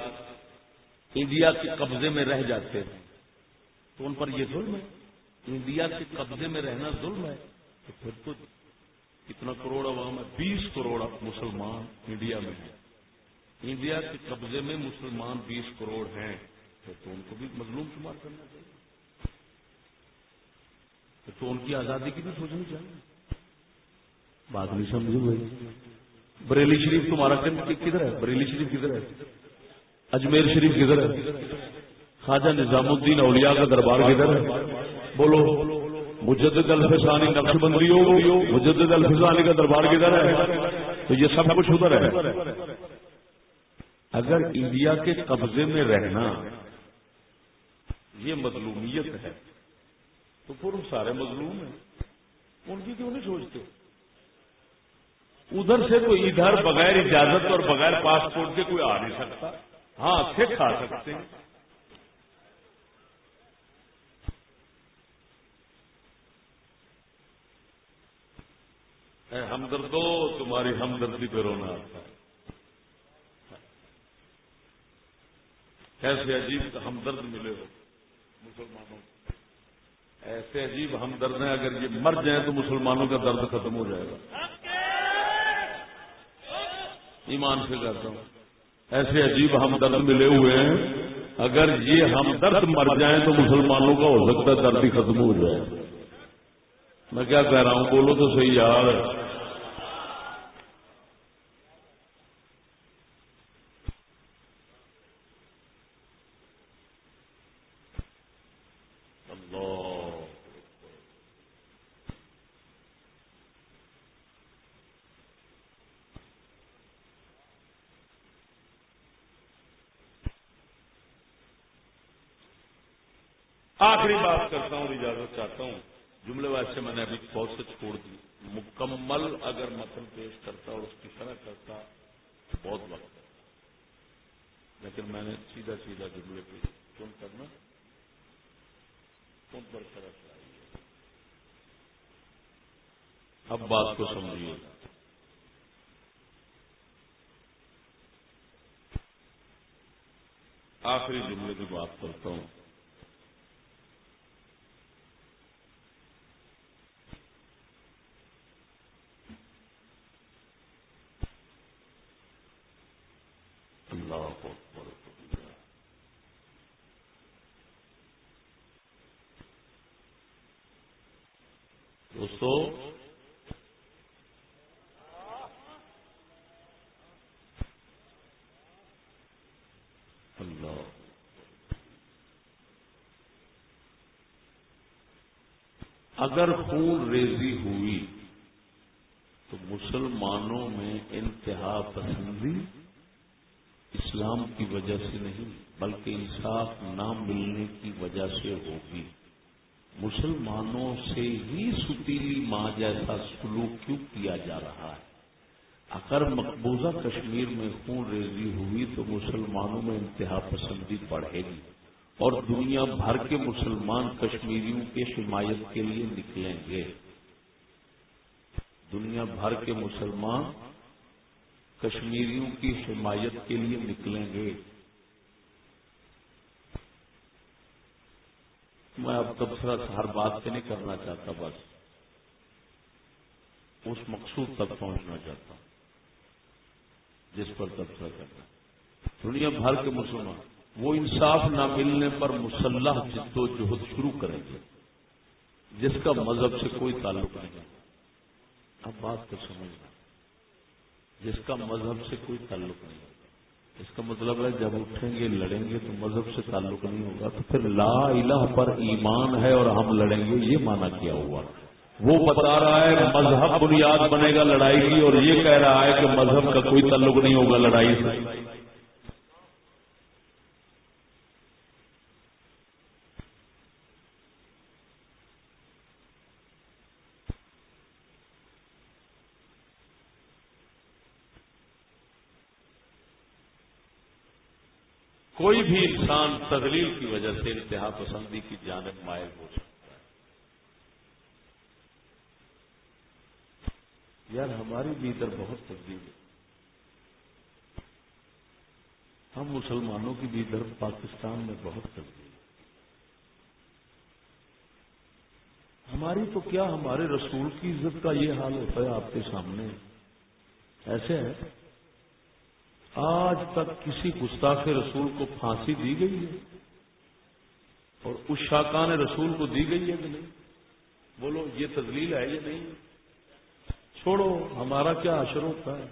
انڈیا کے قبضے میں رہ جاتے ہیں تو ان پر یہ ظلم ہے؟ انڈیا کے قبضے میں رہنا ظلم ہے؟ تو پھر تو کتنا کروڑ عوام ہے؟ بیس کروڑ مسلمان انڈیا میں ہیں۔ انڈیا کے قبضے میں مسلمان بیس کروڑ ہیں۔ تو ان کو بھی مظلوم شمار کرنا چاہیے۔ تو ان کی آزادی کی بھی سوچنی چاہیے۔ بات نہیں سمجھو بھائی۔ بریلی شریف تمہارا کدھر ہے؟ بریلی شریف کدھر ہے؟ اجمیر شریف کدھر ہے؟ خواجہ نظام الدین اولیاء کا دربار کدھر ہے؟ بولو، مجدد الفسانی نقش بندی ہو، مجدد الفسانی کا دربار کدھر ہے؟ تو یہ سب کچھ ادھر ہے۔ اگر انڈیا کے قبضے میں رہنا یہ مظلومیت ہے، تو پھر سارے مظلوم ہیں۔ ان کی کیوں نہیں سوچتے؟ ادھر سے کوئی ادھر بغیر اجازت اور بغیر پاسپورٹ کے کوئی آ نہیں سکتا۔ ہاں سکھ آ سکتے ہیں۔ ہمدردو، تمہاری ہمدردی پہ رونا آتا ہے۔ ایسے عجیب ہمدرد ملے ہو مسلمانوں ایسے عجیب ہمدرد ہیں، اگر یہ مر جائیں تو مسلمانوں کا درد ختم ہو جائے گا۔ ایمان سے کہتا ہوں۔ ایسے عجیب ہمدرد ملے ہوئے ہیں، اگر یہ ہمدرد مر جائیں تو مسلمانوں کا ہو سکتا ہے درد ہی ختم ہو جائے۔ میں کیا کہہ رہا ہوں؟ بولو تو صحیح یار آخری بات کرتا ہوں، اجازت چاہتا ہوں۔ جملے ویسے میں نے ابھی بہت سے چھوڑ دی۔ مکمل اگر متن پیش کرتا اور اس کی طرح کرتا، بہت وقت۔ لیکن میں نے سیدھا سیدھا جملے پہ کیوں کرنا؟ کون پر طرح چاہیے اب بات کو سمجھیے۔ آخری جملے کی بات کرتا ہوں۔ اللہ دوستو اللہ اگر خون ریزی ہوئی تو مسلمانوں میں انتہا پسندی اسلام کی وجہ سے نہیں، بلکہ انصاف نہ ملنے کی وجہ سے ہوگی۔ مسلمانوں سے ہی ستیلی ماں جیسا سلوک کیوں کیا جا رہا ہے؟ اگر مقبوضہ کشمیر میں خون ریزی ہوئی تو مسلمانوں میں انتہا پسندی بڑھے گی اور دنیا بھر کے مسلمان کشمیریوں کے حمایت کے لیے نکلیں گے۔ دنیا بھر کے مسلمان کشمیریوں کی حمایت کے لیے نکلیں گے۔ میں اب تبصرہ ہر بات سے نہیں کرنا چاہتا، بس اس مقصود تک پہنچنا چاہتا ہوں، جس پر تبصرہ کرنا۔ دنیا بھر کے مسلمان، وہ انصاف نہ ملنے پر مسلح، جد و جہد شروع کریں گے، جس کا مذہب سے کوئی تعلق نہیں۔ اب بات کو سمجھنا۔ جس کا مذہب سے کوئی تعلق نہیں ہوگا اس کا مطلب ہے جب اٹھیں گے، لڑیں گے تو مذہب سے تعلق نہیں ہوگا، تو پھر لا الہ پر ایمان ہے اور ہم لڑیں گے، یہ مانا کیا ہوا۔ وہ بتا رہا ہے مذہب بنیاد بنے گا لڑائی کی اور یہ کہہ رہا ہے کہ مذہب کا کوئی تعلق نہیں ہوگا لڑائی سے۔ کوئی بھی انسان تدلیل کی وجہ سے انتہا پسندی کی جانب مائل ہو سکتا ہے۔ یار، ہماری بھی ادھر بہت تبدیل ہے۔ ہم مسلمانوں کی بھی ادھر پاکستان میں بہت تبدیل ہے۔ ہماری تو کیا ہمارے رسول کی عزت کا یہ حال ہوتا ہے آپ کے سامنے؟ ایسے ہے۔ آج تک کسی گستاخ رسول کو پھانسی دی گئی ہے؟ اور اس شاکان رسول کو دی گئی ہے کہ نہیں؟ بولو، یہ تدلیل ہے یا نہیں؟ چھوڑو، ہمارا کیا اشر ہوتا ہے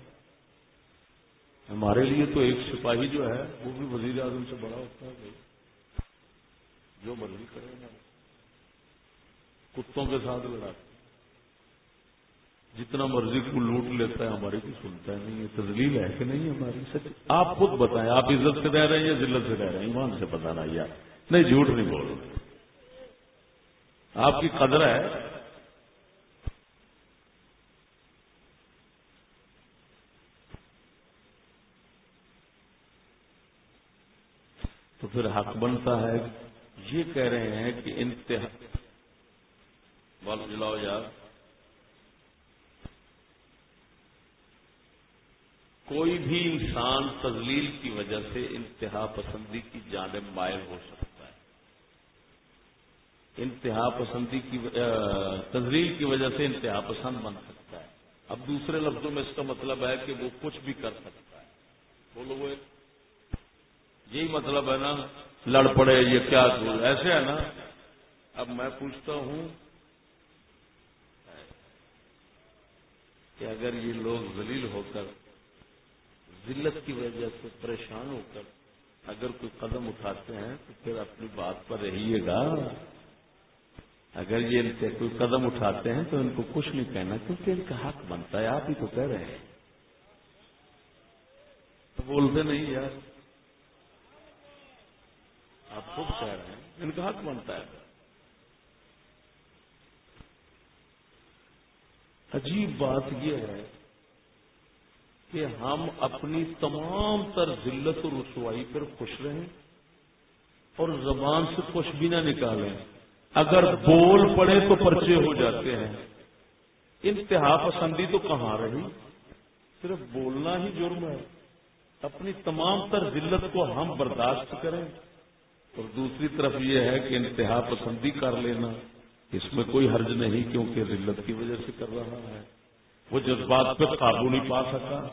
ہمارے لیے تو ایک سپاہی جو ہے، وہ بھی وزیر اعظم سے بڑا ہوتا ہے جو مرضی کرے نا کتوں کے ساتھ لڑا؟ جتنا مرضی کو لوٹ لیتا ہے ہماری کو سنتا ہے نہیں یہ تزلیل ہے کہ نہیں ہماری؟ سچ۔ آپ خود بتائیں، آپ عزت سے رہ رہے ہیں یا ذلت سے رہ رہے ہیں؟ ایمان سے بتانا یار نہیں، جھوٹ نہیں بول رہے۔ آپ کی قدر ہے۔ تو پھر حق بنتا ہے۔ یہ کہہ رہے ہیں کہ انتہا۔ بال جلاؤ یار۔ کوئی بھی انسان تزلیل کی وجہ سے انتہا پسندی کی جانب مائل ہو سکتا ہے۔ انتہا پسندی کی تزلیل کی وجہ سے انتہا پسند بن سکتا ہے۔ اب دوسرے لفظوں میں اس کا مطلب ہے کہ وہ کچھ بھی کر سکتا ہے۔ بولو وہ۔ یہی مطلب ہے نا، لڑ پڑے، یہ کیا ایسے ہے نا۔ اب میں پوچھتا ہوں کہ اگر یہ لوگ ذلیل ہو کر ذلت کی وجہ سے پریشان ہو کر اگر کوئی قدم اٹھاتے ہیں تو پھر اپنی بات پر رہیے گا۔ اگر یہ ان سے کوئی قدم اٹھاتے ہیں تو ان کو کچھ نہیں کہنا کیونکہ ان کا حق بنتا ہے، آپ ہی تو کہہ رہے ہیں۔ تو بولتے نہیں یار۔ آپ خود کہہ رہے ہیں، ان کا حق بنتا ہے۔ عجیب بات یہ ہے کہ ہم اپنی تمام تر ذلت و رسوائی پر خوش رہیں اور زبان سے کچھ بھی نہ نکالیں۔ اگر بول پڑے تو پرچے ہو جاتے ہیں۔ انتہا پسندی تو کہاں رہی؟ صرف بولنا ہی جرم ہے۔ اپنی تمام تر ذلت کو ہم برداشت کریں۔ اور دوسری طرف یہ ہے کہ انتہا پسندی کر لینا۔ اس میں کوئی حرج نہیں کیونکہ ذلت کی وجہ سے کر رہا ہے۔ وہ جذبات پہ قابو نہیں پا سکا۔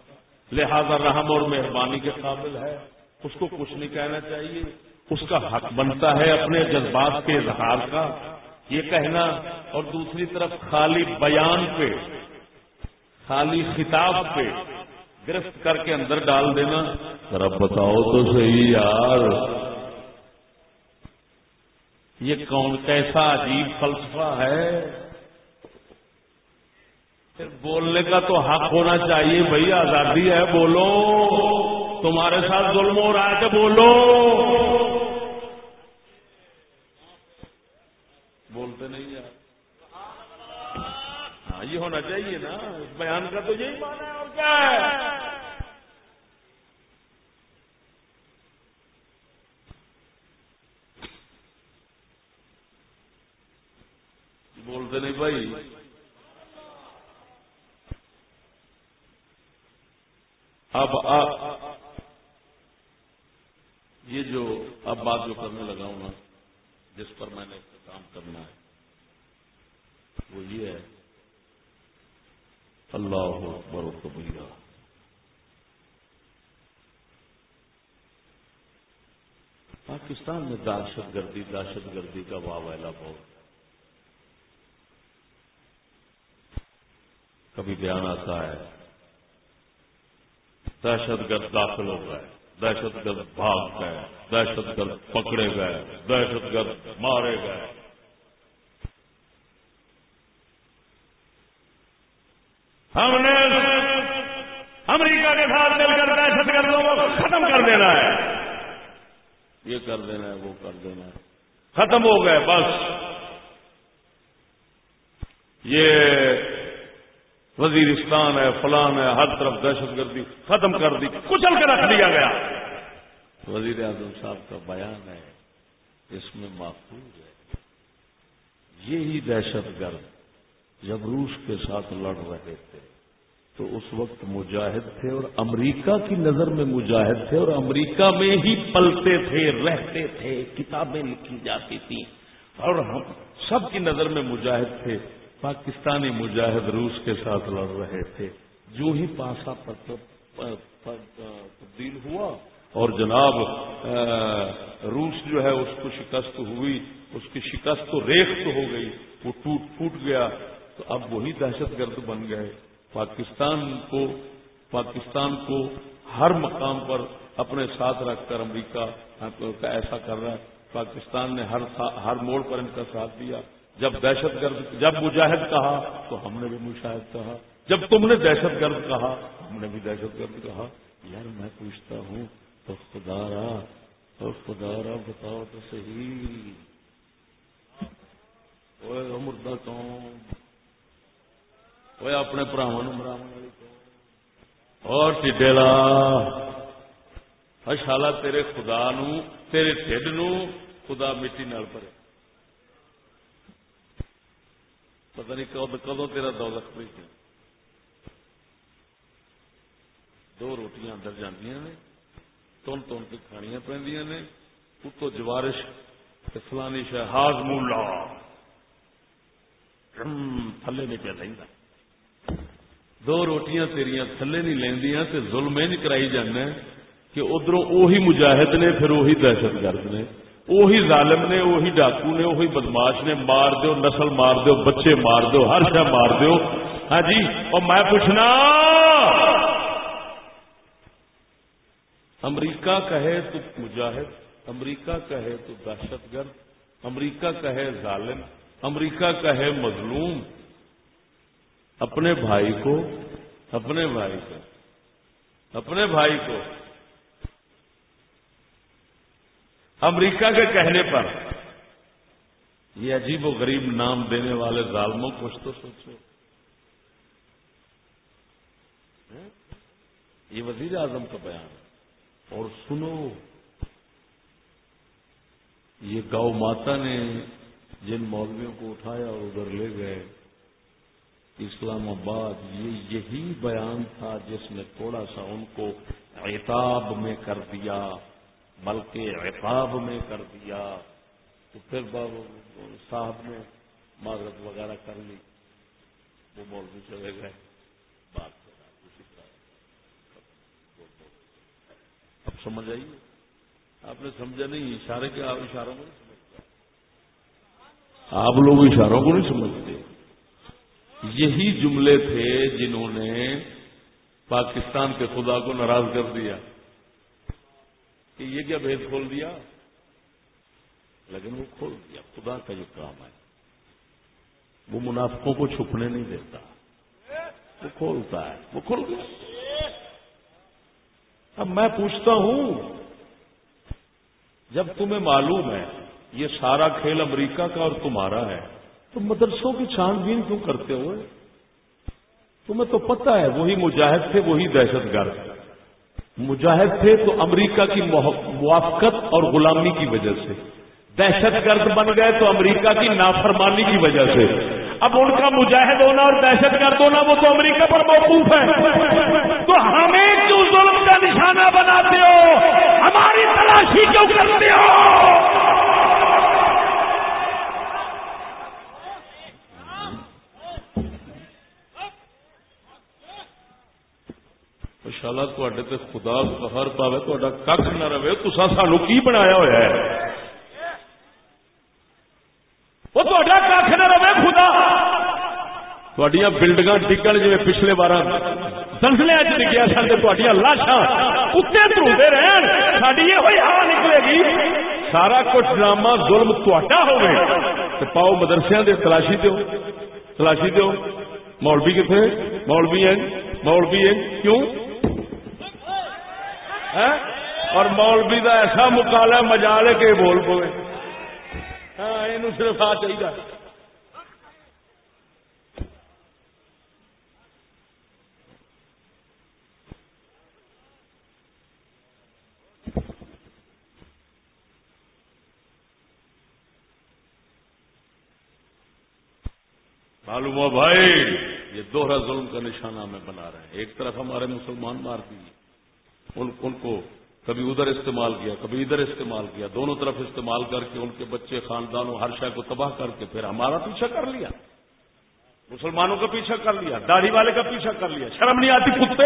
لہذا رحم اور مہربانی کے قابل ہے۔ اس کو کچھ نہیں کہنا چاہیے۔ اس کا حق بنتا ہے اپنے جذبات کے اظہار کا۔ یہ کہنا۔ اور دوسری طرف خالی بیان پہ، خالی خطاب پہ گرفت کر کے اندر ڈال دینا۔ ذرا بتاؤ تو صحیح یار۔ یہ کون کیسا عجیب فلسفہ ہے۔ پھر بولنے کا تو حق ہونا چاہیے بھائی، آزادی ہے، بولو۔ تمہارے ساتھ ظلم ہو رہا ہے کہ بولو۔ بولتے نہیں یار۔ ہاں یہ ہونا چاہیے نا۔ اس بیان کا تو یہی مانا ہے، اور کیا ہے؟ بولتے نہیں بھائی۔ اب یہ جو اب بات جو کرنے لگا ہوں نا، جس پر میں نے کام کرنا ہے، وہ یہ ہے، اللہ اکبر و کبیرہ۔ پاکستان میں دہشت گردی دہشت گردی کا واویلا بہت۔ کبھی بیان آتا ہے دہشت گرد داخل ہو گئے دہشت گرد بھاگ گئے دہشت گرد پکڑے گئے دہشت گرد مارے گئے۔ ہم نے امریکہ کے ساتھ مل کر دہشت گردوں کو ختم کر دینا ہے۔ یہ کر دینا ہے، وہ کر دینا ہے۔ ختم ہو گئے، بس۔ یہ وزیرستان ہے، فلان ہے، ہر طرف دہشت گردی ختم کر دی، کچل کے رکھ دیا گیا۔ وزیر اعظم صاحب کا بیان ہے، اس میں محفوظ ہے۔ یہی دہشت گرد جب روس کے ساتھ لڑ رہے تھے، تو اس وقت مجاہد تھے اور امریکہ کی نظر میں مجاہد تھے اور امریکہ میں ہی پلتے تھے، رہتے تھے، کتابیں لکھی جاتی تھیں۔ اور ہم سب کی نظر میں مجاہد تھے۔ پاکستانی مجاہد روس کے ساتھ لڑ رہے تھے۔ جو ہی پاسا تبدیل ہوا اور جناب روس جو ہے، اس کو شکست ہوئی، اس کی شکست تو ریخت ہو گئی، وہ ٹوٹ پھوٹ گیا۔ تو اب وہی دہشت گرد بن گئے۔ پاکستان کو پاکستان کو ہر مقام پر اپنے ساتھ رکھ کر امریکہ ایسا کر رہا ہے۔ پاکستان نے ہر ہر موڑ پر ان کا ساتھ دیا۔ جب دہشت گرد، جب مجاہد کہا تو ہم نے بھی مشاہد کہا۔ جب تم نے دہشت گرد کہا، ہم نے بھی دہشت گرد کہا۔ یار میں پوچھتا ہوں، تو خدا را تو خدا را بتاؤ تو صحیح۔ مردہ کون؟ وہ اپنے براہن براہن اور ٹھڈیلا اشالا تیرے خدا نو تیرے ٹھڈ نو خدا مٹی نال پڑے پتہ نہیں کدو تیرا دولت پہ دو روٹیاں اندر جاندیاں نے، تن تن کے کھانیاں پہ نے اتو جوارش فلانی شہ ہاض مولا۔ تھلے نہیں پہ لینا دو روٹیاں تیریاں تھلے نہیں لیندیاں تے ظلم نہیں کرائی جانا کہ ادھر اوہی مجاہد نے، پھر اوہی دہشت گرد نے۔ اوہی ظالم نے، اوہی ڈاکو نے، اوہی بدماش نے مار دو نسل مار دو بچے مار دو ہر شہ مار دو ہاں جی اور میں پوچھنا، امریکہ کہے تو مجاہد، امریکہ کہے تو دہشت گرد، امریکہ کہے ظالم، امریکہ کہے مظلوم۔ اپنے بھائی کو، اپنے بھائی کو، اپنے بھائی کو امریکہ کے کہنے پر۔ یہ عجیب و غریب نام دینے والے ظالموں، کچھ تو سوچو۔ یہ وزیر اعظم کا بیان ہے۔ اور سنو، یہ گاؤ ماتا نے جن مولویوں کو اٹھایا اور ادھر لے گئے، اسلام آباد، یہ یہی بیان تھا جس نے تھوڑا سا ان کو عتاب میں کر دیا۔ بلکہ عقاب میں کر دیا، تو پھر صاحب نے معذرت وغیرہ کر لی۔ وہ مولوی چلے گئے۔ بات اب سمجھ آئیے آپ نے سمجھا نہیں، اشارے کے آپ اشاروں کو نہیں سمجھتے؟ آپ لوگ اشاروں کو نہیں سمجھتے۔ یہی جملے تھے جنہوں نے پاکستان کے خدا کو ناراض کر دیا۔ کہ یہ کیا بھید کھول دیا، لیکن وہ کھول دیا، خدا کا جو کام ہے، وہ منافقوں کو چھپنے نہیں دیتا۔ وہ کھولتا ہے، وہ کھول گیا اب میں پوچھتا ہوں، جب تمہیں معلوم ہے، یہ سارا کھیل امریکہ کا اور تمہارا ہے، تو مدرسوں کی چھان بین کیوں کرتے ہوئے؟ تمہیں تو پتا ہے، وہی مجاہد تھے، وہی دہشت گرد تھے مجاہد تھے تو امریکہ کی موافقت اور غلامی کی وجہ سے۔ دہشت گرد بن گئے تو امریکہ کی نافرمانی کی وجہ سے۔ اب ان کا مجاہد ہونا اور دہشت گرد ہونا وہ تو امریکہ پر موقوف ہے تو ہمیں کیوں ظلم کا نشانہ بناتے ہو؟ ہماری تلاشی کیوں کرتے ہو؟ شالا تے خدا ہر پاوے تا کھ نہ رہے۔ تو سانو کی بنایا ہوا ہے؟ وہ کھ نہ رہے خدا۔ تھوڑی بلڈنگ ڈگن جی پچھلے بار دنسلے ڈگیا سن تو لاشاں کتے دھوتے رہن۔ ساری یہ ہوا نکلے گی۔ سارا کچھ ڈرامہ، ظلم تا ہو پاؤ مدرسے دے تلاشی دو تلاشی دو مولوی کتنے مولوی ہیں۔ مولوی ہیں۔ کیوں؟ اور مولوی کا ایسا مکالا مجال کے بول پوے۔ ہاں یہ صرف آ چاہیے۔ معلوم ہو بھائی، یہ دوہرا ظلم کا نشانہ ہمیں بنا رہے ہیں۔ ایک طرف ہمارے مسلمان مار دیے۔ ان, ان کو کبھی ادھر استعمال کیا کبھی ادھر استعمال کیا دونوں طرف استعمال کر کے ان کے بچے خاندانوں ہر شہر کو تباہ کر کے پھر ہمارا پیچھا کر لیا۔ مسلمانوں کا پیچھا کر لیا داڑھی والے کا پیچھا کر لیا۔ شرم نہیں آتی کتے؟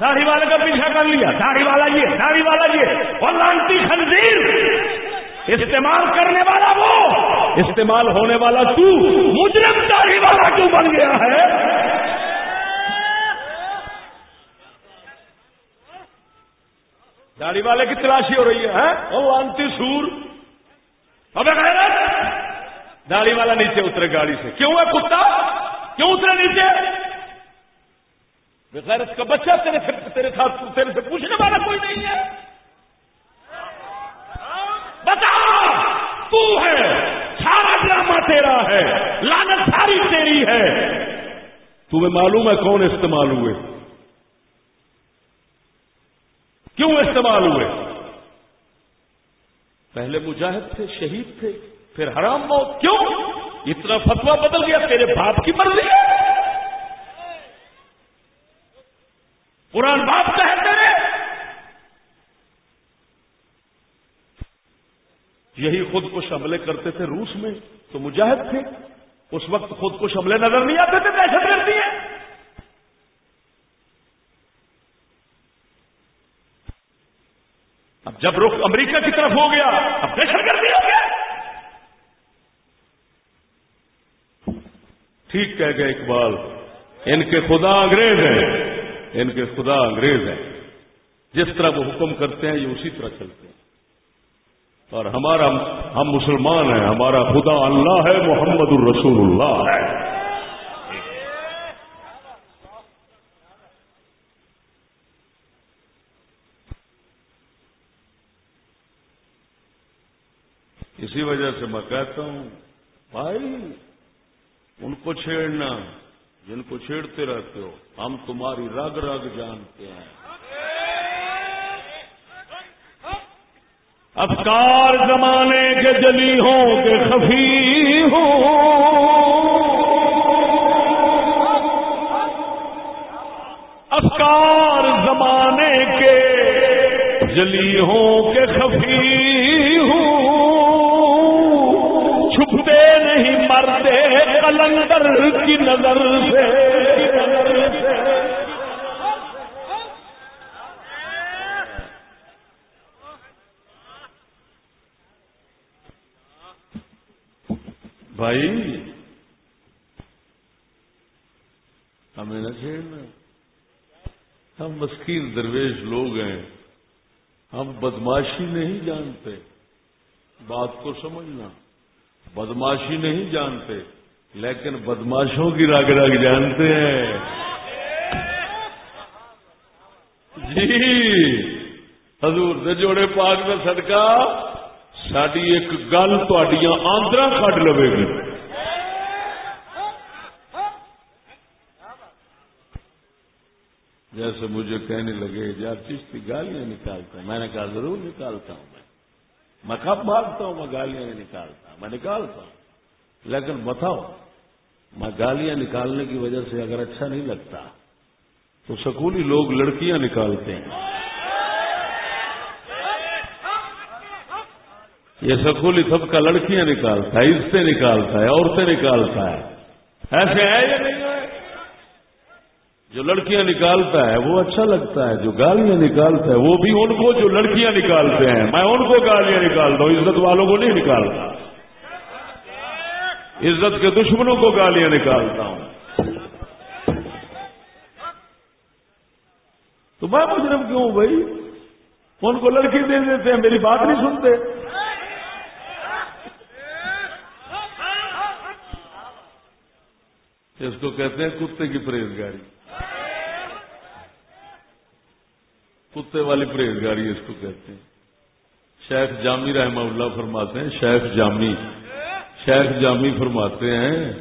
داڑھی والے کا پیچھا کر لیا۔ داڑھی والا یہ داڑھی والا یہ۔ اور لانتی خنزیر۔ استعمال کرنے والا وہ۔ استعمال ہونے والا تو۔ مجرم داڑھی والا کیوں بن گیا ہے؟ داڑھی والے کی تلاشی ہو رہی ہے ہاں؟ انتی سور۔ ابے داڑھی والا نیچے اترے گاڑی سے۔ کیوں ہے کتا؟ کیوں اترے نیچے؟ بغیر اس کا بچہ تیرے سے تیرے ساتھ تیرے سے پوچھنے والا کوئی نہیں ہے۔ بتا تو ہے، سارا ڈرامہ تیرا ہے لانت ساری تیری ہے۔ تمہیں معلوم ہے کون استعمال ہوئے۔ کیوں استعمال ہوئے؟ پہلے مجاہد تھے، شہید تھے، پھر حرام موت، کیوں؟ اتنا فتوا بدل گیا، تیرے باپ کی مرضی ہے۔ قرآن باپ کہتے ہیں۔ یہی خود کش حملے کرتے تھے روس میں، تو مجاہد تھے۔ اس وقت خود کش حملے نظر نہیں آتے تھے، دہشت گردی ہے اب جب رخ امریکہ کی طرف ہو گیا، اب دہشت گردی ہو گیا۔ ٹھیک کہہ گئے اقبال، ان کے خدا انگریز ہیں۔ ان کے خدا انگریز ہیں۔ جس طرح وہ حکم کرتے ہیں، یہ اسی طرح چلتے ہیں۔ اور ہمارا، ہم مسلمان ہیں، ہمارا خدا اللہ ہے، محمد الرسول اللہ ہے اسی وجہ سے میں کہتا ہوں بھائی ان کو چھیڑنا، جن کو چھیڑتے رہتے ہو، ہم تمہاری رگ رگ جانتے ہیں۔ افکار زمانے کے جلی ہوں کہ خفی ہوں۔ افکار زمانے کے جلی ہوں کہ کلندر کی نظر سے۔ بھائی، ہمیں نہ چھیڑنا۔ ہم مسکین درویش لوگ ہیں۔ ہم بدماشی نہیں جانتے۔ بات کو سمجھنا۔ بدماشی نہیں جانتے۔ لیکن بدماشوں کی راگ راگ جانتے ہیں۔ جی حضور جوڑے پاک میں سڑکا ساری ایک گل تڈیا آندرا کٹ لو گی۔ جیسے مجھے کہنے لگے یار چشتی گالیاں نکالتا ہوں۔ میں نے کہا، ضرور نکالتا ہوں میں۔ میں کب بھاگتا ہوں، میں گالیاں نکالتا۔ ہوں میں نکالتا ہوں۔ لیکن بتاؤ میں گالیاں نکالنے کی وجہ سے اگر اچھا نہیں لگتا تو سکولی لوگ لڑکیاں نکالتے ہیں۔ یہ سکولی سب کا لڑکیاں نکالتا ہے، عزتیں نکالتا ہے، عورتیں نکالتا ہے۔ ایسے ہے یا نہیں ہے؟ جو لڑکیاں نکالتا ہے، وہ اچھا لگتا ہے، جو گالیاں نکالتا ہے، وہ بھی ان کو جو لڑکیاں نکالتے ہیں۔ میں ان کو گالیاں نکالتا ہوں، عزت والوں کو نہیں نکالتا۔ عزت کے دشمنوں کو گالیاں نکالتا ہوں۔ تو میں مجرم کیوں بھائی؟ ان کو لڑکی دے دیتے ہیں، میری بات نہیں سنتے۔ اس کو کہتے ہیں کتے کی پرہیزگاری۔ کتے والی پرہیزگاری اس کو کہتے ہیں۔ شیخ جامی رحمہ اللہ فرماتے ہیں، شیخ جامی شیخ جامی فرماتے ہیں،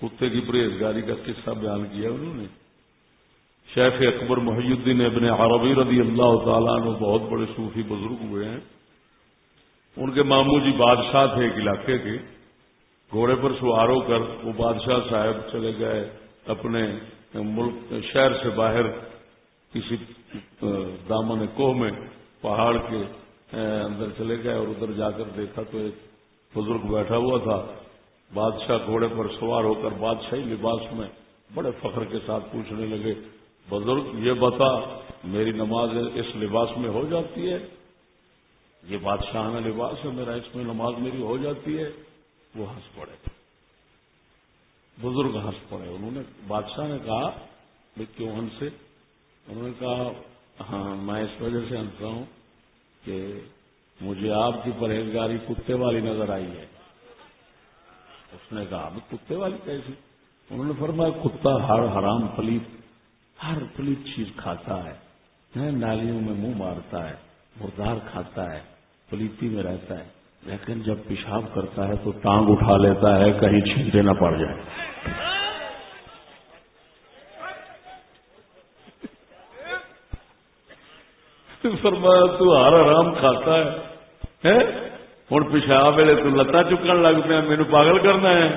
کتے کی پرہیزگاری کا قصہ بیان کیا انہوں نے۔ شیخ اکبر محی الدین ابن عربی رضی اللہ تعالیٰ نے بہت بڑے صوفی بزرگ ہوئے ہیں۔ ان کے ماموں جی بادشاہ تھے ایک علاقے کے۔ گھوڑے پر سوار ہو کر وہ بادشاہ صاحب چلے گئے اپنے ملک شہر سے باہر کسی دامن کوہ میں پہاڑ کے اندر چلے گئے اور ادھر جا کر دیکھا تو ایک بزرگ بیٹھا ہوا تھا۔ بادشاہ گھوڑے پر سوار ہو کر بادشاہی لباس میں بڑے فخر کے ساتھ پوچھنے لگے، بزرگ، یہ بتا، میری نماز اس لباس میں ہو جاتی ہے؟ یہ بادشاہانہ لباس ہے میرا، اس میں نماز میری ہو جاتی ہے؟ وہ ہنس پڑے۔ بزرگ ہنس پڑے۔ انہوں نے، بادشاہ نے کہا بھائی کیوں ہنسے؟ انہوں نے کہا ہاں میں اس وجہ سے ہنستا ہوں کہ مجھے آپ کی پرہیزگاری کتے والی نظر آئی ہے۔ اس نے کہا، اب کتے والی کیسی؟ انہوں نے فرمایا، کتا ہر حرام پلیت، ہر پلیت چیز کھاتا ہے نالیوں میں منہ مارتا ہے، مردار کھاتا ہے، پلیتی میں رہتا ہے، لیکن جب پیشاب کرتا ہے تو ٹانگ اٹھا لیتا ہے، کہیں چھینٹے نہ پڑ جائے۔ (laughs) فرمایا، تو ہر آرام کھاتا ہے. ہوں پیشاب ویلے تو لتا چکن لگ پیا، مینو پاگل کرنا ہے۔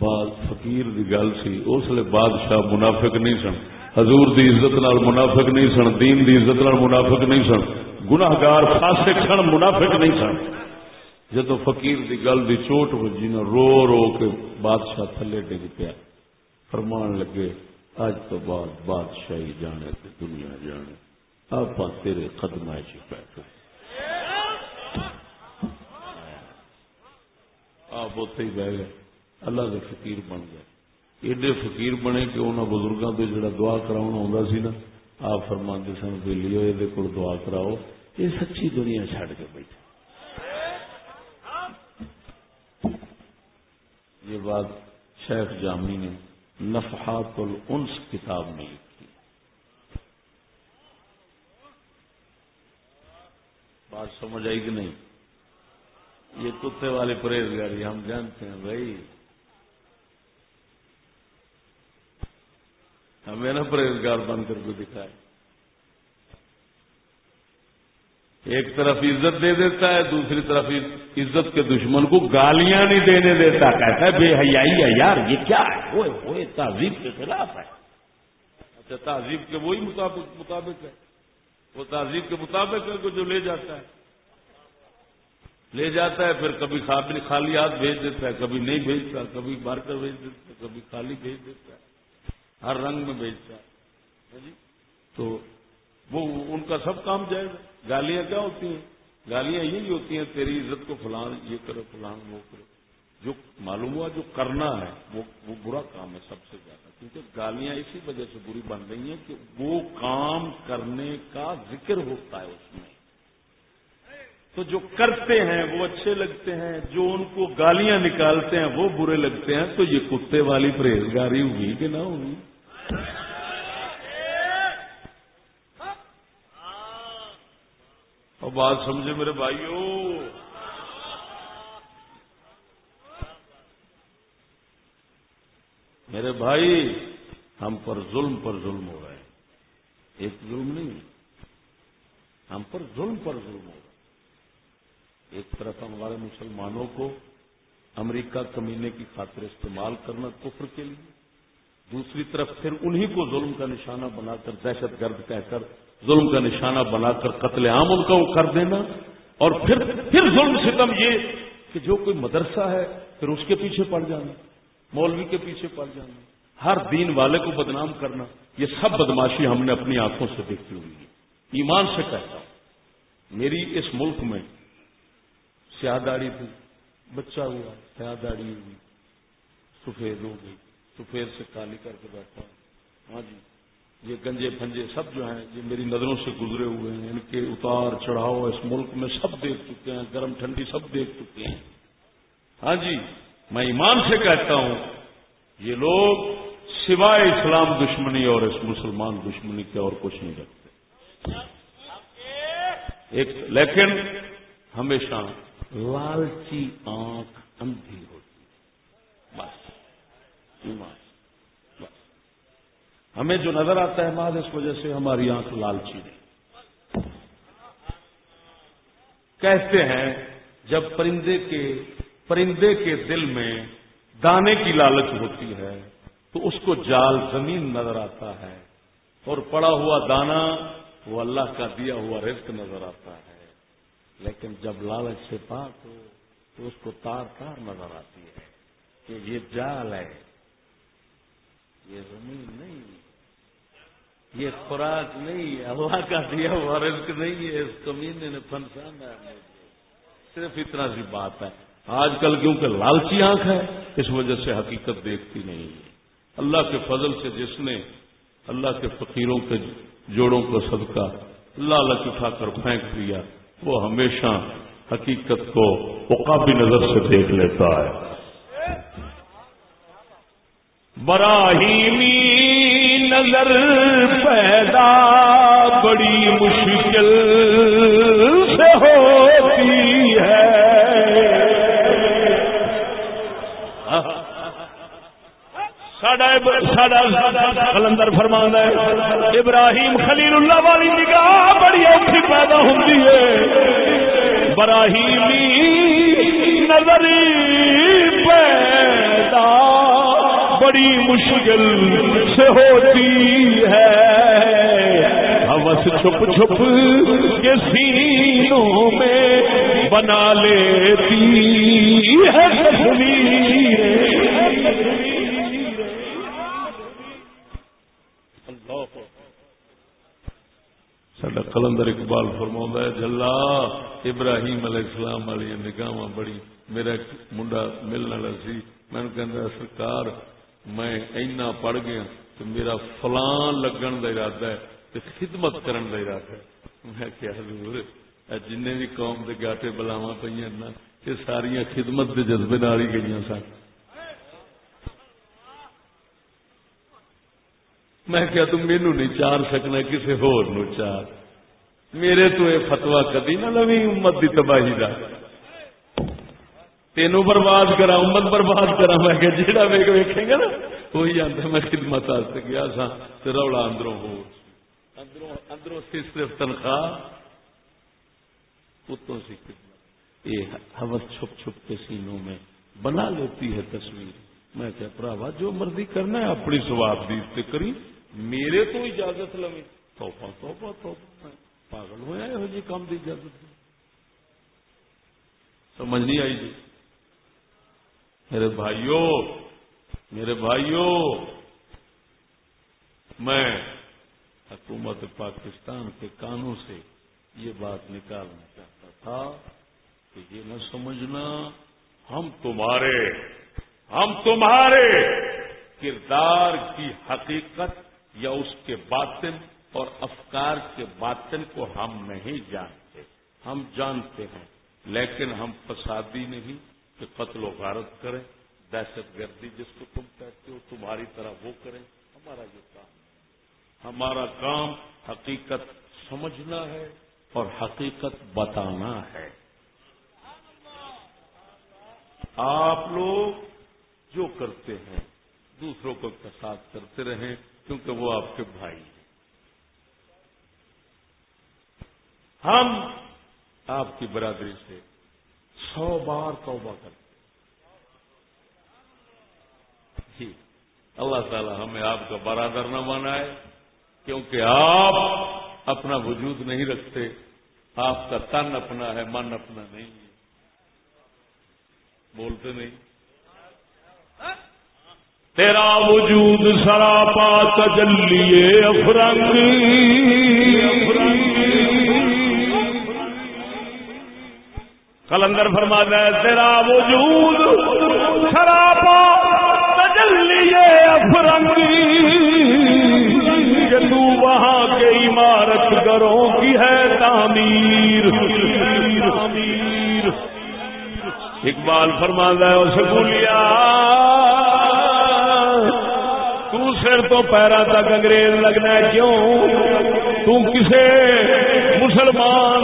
بعد فقیر دی گل سی، اس لیے بادشاہ منافق نہیں سن۔ حضور دی عزت نال منافق نہیں سن، دین دی عزت نال منافق نہیں سن۔ گناہگار فاسق سن، منافق نہیں سن۔ جدو فقیر دی گل دی چوٹ بجی نا، رو رو کے بادشاہ تھلے ڈگ پیا۔ فرمان لگے اج تو بعد بادشاہی جانے تے دنیا جانے آپ تیرے قدم چ بیٹھے آپ اتے ہی بہ گئے اللہ کے فقیر بن گئے۔ ایڈے فقیر بنے کہ انہوں بزرگوں سے جڑا دعا کرا سی نا، آپ فرما سن کے لیو یہ کو دعا کراؤ۔ یہ سچی دنیا چڈ کے بیٹھے۔ یہ بات شیخ جامی نے نفحات الانس کتاب میں لکھی بات سمجھ آئی کہ نہیں؟ یہ کتے والے پرہیزگاری ہم جانتے ہیں بھائی۔ ہمیں نا پرہیزگار بن کر کے دکھائے۔ ایک طرف عزت دے دیتا ہے، دوسری طرف عزت کے دشمن کو گالیاں نہیں دینے دیتا، کہتا ہے، بے حیائی ہے یار، یہ کیا ہے؟ وہ تہذیب کے خلاف ہے۔ اچھا تہذیب کے وہی مطابق مطابق ہے۔ وہ تہذیب کے مطابق ہے جو لے جاتا ہے۔ لے جاتا ہے، پھر کبھی خالی ہاتھ بھیج دیتا ہے، کبھی نہیں بھیجتا، کبھی بار کر بھیج دیتا ہے، کبھی خالی بھیج دیتا ہے۔ ہر رنگ میں بیچتا ہے۔ ہاں جی؟ تو وہ ان کا سب کام جائے گا گالیاں کیا ہوتی ہیں؟ گالیاں یہی ہوتی ہیں، تیری عزت کو فلان، یہ کرو، فلان، وہ کرو۔ جو معلوم ہوا، جو کرنا ہے، وہ وہ برا کام ہے سب سے زیادہ۔ کیونکہ گالیاں اسی وجہ سے بری بن رہی ہیں کہ وہ کام کرنے کا ذکر ہوتا ہے اس میں۔ تو جو کرتے ہیں، وہ اچھے لگتے ہیں، جو ان کو گالیاں نکالتے ہیں، وہ برے لگتے ہیں، تو یہ کتے والی پرہیزگاری ہوئی کہ نہ ہوئی اور بات سمجھے میرے بھائیوں میرے بھائی، ہم پر ظلم پر ظلم ہو رہا ہے۔ ایک ظلم نہیں ہم پر ظلم پر ظلم ہو رہا ہے۔ ایک طرف ہمارے مسلمانوں کو امریکہ کمینے کی خاطر استعمال کرنا کفر کے لیے، دوسری طرف پھر انہی کو ظلم کا نشانہ بنا کر دہشت گرد کہہ کر ظلم کا نشانہ بنا کر قتل عام ان کا وہ کر دینا اور پھر پھر ظلم ستم یہ کہ جو کوئی مدرسہ ہے، پھر اس کے پیچھے پڑ جانا، مولوی کے پیچھے پڑ جانا، ہر دین والے کو بدنام کرنا، یہ سب بدماشی ہم نے اپنی آنکھوں سے دیکھی ہوئی ہے۔ ایمان سے کہتا ہوں، میری اس ملک میں سیاہ داڑھی تھی، بچہ ہوا سیاہ داڑھی ہوئی، سفید ہو گئی، سفید سے کالی کر کے بیٹھا ہاں جی۔ یہ گنجے پھنجے سب جو ہیں، یہ میری نظروں سے گزرے ہوئے ہیں، ان کے اتار چڑھاؤ اس ملک میں سب دیکھ چکے ہیں، گرم ٹھنڈی سب دیکھ چکے ہیں۔ ہاں جی میں ایمان سے کہتا ہوں، یہ لوگ سوائے اسلام دشمنی اور اس مسلمان دشمنی کے اور کچھ نہیں رکھتے۔ ایک، لیکن ہمیشہ لالچی آنکھ اندھی ہوتی بس بس ہمیں جو نظر آتا ہے ماد اس وجہ سے ہماری آنکھ لالچی نہیں۔ کہتے ہیں، جب پرندے کے پرندے کے دل میں دانے کی لالچ ہوتی ہے، تو اس کو جال زمین نظر آتا ہے۔ اور پڑا ہوا دانا، وہ اللہ کا دیا ہوا رزق نظر آتا ہے۔ لیکن جب لالچ سے پاک ہو، تو اس کو تار تار نظر آتی ہے کہ یہ جال ہے۔ یہ زمین نہیں۔ یہ خوراک نہیں ہے اللہ کا دیا ہوا، رزق نہیں ہے، اس کمینے نے پھنسانا ہے صرف اتنا سی بات ہے۔ آج کل کیونکہ لالچی آنکھ ہے، اس وجہ سے حقیقت دیکھتی نہیں ہے۔ اللہ کے فضل سے جس نے اللہ کے فقیروں کے جوڑوں کو صدقہ لالچ اٹھا کر پھینک دیا، وہ ہمیشہ حقیقت کو اقابی نظر سے دیکھ لیتا ہے۔ براہیمی نظر پیدا بڑی مشکل سے ہوتی ہے۔ کلندر فرما ہے، ابراہیم خلیل اللہ والی نگاہ بڑی اوکھی پیدا ہوتی ہے۔ براہیمی نظری پیدا بڑی مشکل سے ہوتی ہے۔ ہوس چھپ چھپ کے سینوں میں بنا لیتی ہے۔ سڈا کلندر اقبال فرما ہے جلا ابراہیم علیہ السلام والی نگاہ بڑی، میرا منڈا ملنے والا سی۔ میں کہ سرکار میں اینا پڑھ گیا تو میرا فلان لگن کا ارادہ ہے تو خدمت کرن کا ارادہ ہے۔ میں کیا حضور جن بھی قوم کے گاٹے بلاوا پہ یہ ساریا خدمت کے جذبے نال ہی گئی سن۔ میں کیا تم مینو نہیں چار سکنا کسی ہور نو چار۔ میرے تو یہ فتوا کدی نہ لوی امت دی تباہی کا تینوں برباد کرا امت برباد کرا میں کہ جہاں ویگ ویکھے گا نا، وہی آتا میں خدمت گیا سا رولا اندروں ہو۔ اندروں اندروں سی صرف تنخواہ اتوں سی خدمت۔ یہ حوث چھپ چھپ کے سینوں میں بنا لیتی ہے تصویر۔ میں کیا پراوا، جو مرضی کرنا ہے، اپنی سواب دی کری۔ میرے تو اجازت لوگ توفا توفا توفا پاگل ہوا یہ جی کام کی اجازت سمجھ نہیں آئی جی؟ میرے بھائیوں میرے بھائیوں میں حکومت پاکستان کے کانوں سے یہ بات نکالنا چاہتا تھا کہ یہ نہ سمجھنا، ہم تمہارے ہم تمہارے کردار کی حقیقت یا اس کے باطن اور افکار کے باطن کو ہم نہیں جانتے، ہم جانتے ہیں، لیکن ہم فسادی نہیں کہ قتل و غارت کریں، دہشت گردی جس کو تم کہتے ہو، تمہاری طرح وہ کریں۔ ہمارا یہ کام ہے۔ ہمارا کام حقیقت سمجھنا ہے اور حقیقت بتانا ہے۔ آپ لوگ جو کرتے ہیں، دوسروں کو ساتھ کرتے رہیں کیونکہ وہ آپ کے بھائی ہیں۔ ہم آپ کی برادری سے سو بار توبہ کرتے جی۔ اللہ تعالی ہمیں آپ کا برادر نہ بنائے، کیونکہ آپ اپنا وجود نہیں رکھتے، آپ کا تن اپنا ہے، من اپنا نہیں ہے۔ بولتے نہیں۔ تیرا وجود سراپا تجلیے افرنگ۔ کلندر فرما ہے، تیرا وجود سراپا تجلیے افرنگ کہ تو وہاں کے عمارت گروں کی ہے تعمیر. اقبال فرما ہے سکولیا سر تو پیرا تک انگریز لگنا ہے، کیوں؟ کسے مسلمان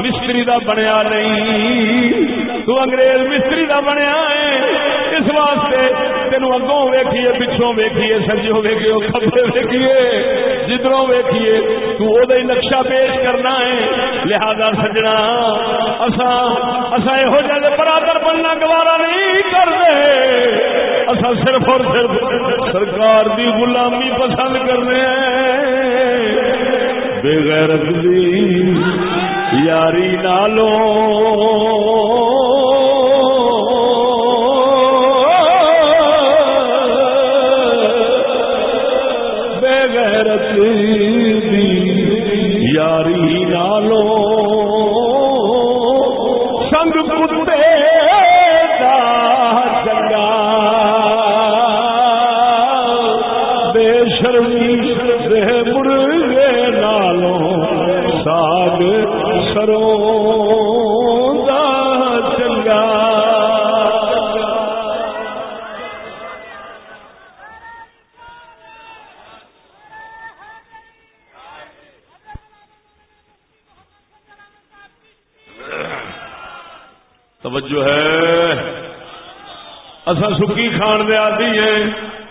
مستری دا بنیا نہیں۔ تو انگریز مستری دا بنیا ہے۔ اس واسطے تین اگوں ویکھیے، پچھوں ویکھیے سجوں ویکھیے کبے ویکھیے۔ جدروں ویکھیے، تو وہ نقشہ پیش کرنا ہے۔ لہذا سجنا اسا اسا یہو جہ برادر بننا گوارا نہیں کرتے اصا صرف اور صرف سرکار دی غلامی پسند کرنے بغیر دی یاری نالوں کھان دے آدھی ہے،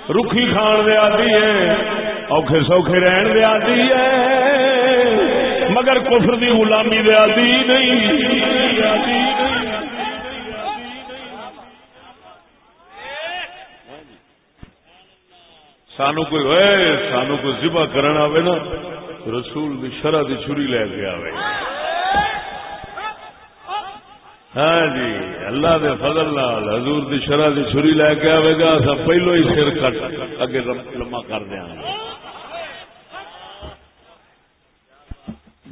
رکھی کھان دے آدھی ہے، اوکھے سوکھے رہن دے آدھی ہے۔ مگر کفر دی غلامی دے آدھی نہیں۔ سانو کوئی ہوئے، سانو کوئی ذبح کرنا آئے نا، رسول دی شرح دی چھری لے کے آئے ہاں جی اللہ دے فضل نال، حضور دی شرح دی چھری لے کے آئے گا سب پہلو ہی سر کٹ اگے لما کر دیا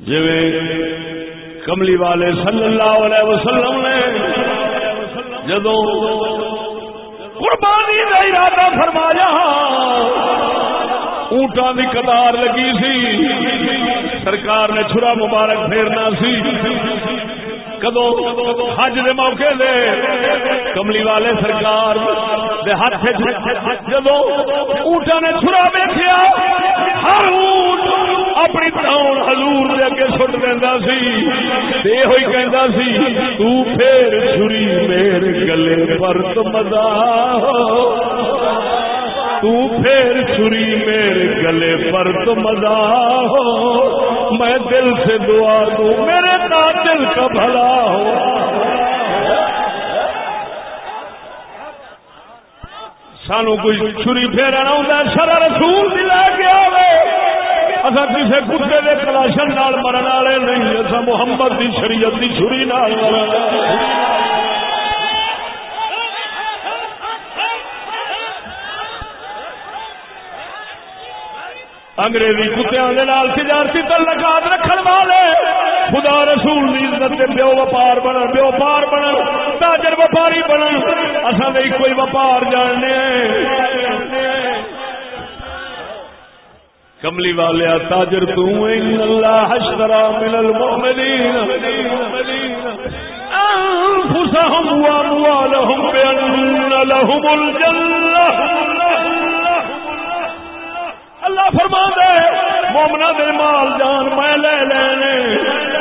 جی کملی والے صلی اللہ علیہ وسلم نے جدو قربانی کا ارادہ فرمایا اونٹان کی قطار لگی سی، سرکار نے چھرا مبارک پھیرنا سی۔ کدو حج دے موقع دے کملی والے سرکار دے ہاتھ جدو اونٹا نے چھرا ویکیا ہر اونٹ اپنی تاؤن حضور دے اگے سٹ دینا سی یہ ہوئی کہندا سی، تو پھر چھری میرے گلے پر تو مزہ تو پھر چھری میرے گلے پر تو مزہ ہو۔ میں دل سے دعا دوں، میرے دل کا بھلا ہو سانو کوئی چھری پھیرنا ہوں سارا رسول دلا کے آئے اصا کسی کتے کے کلاشن مرن والے نہیں اصا محمد کی شریعت کی چھری نال مرن انگریزی کتوں کے تجارتی تعلقات رکھن والے۔ خدا رسول کی عزت سے پیو وپار بن پیو پار بن تاجر وپاری بن اصل ایک کوئی وپار جاننے کملی والے تاجر تلا حشرا مل المؤمنین۔ انفسهم واموالهم بان لهم الجنه اللہ فرما دے مومنا دے مال جان میں لے لینے۔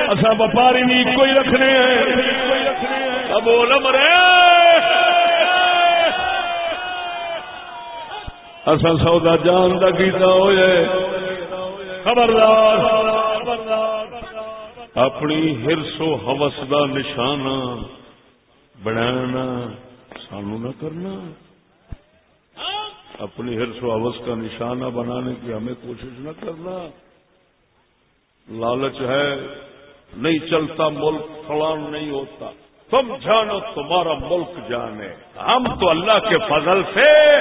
اصا وپاری بھی کوئی رکھنے بول مرے اصا سودا جان کا کیتا ہوئے۔ خبردار۔ اپنی ہرسو ہوس کا نشانہ بنانا سانو نہ کرنا۔ اپنی ہرس و حوث کا نشانہ بنانے کی ہمیں کوشش نہ کرنا۔ لالچ ہے۔ نہیں چلتا ملک، فلان نہیں ہوتا۔ تم جانو تمہارا ملک جانے۔ ہم تو اللہ کے فضل سے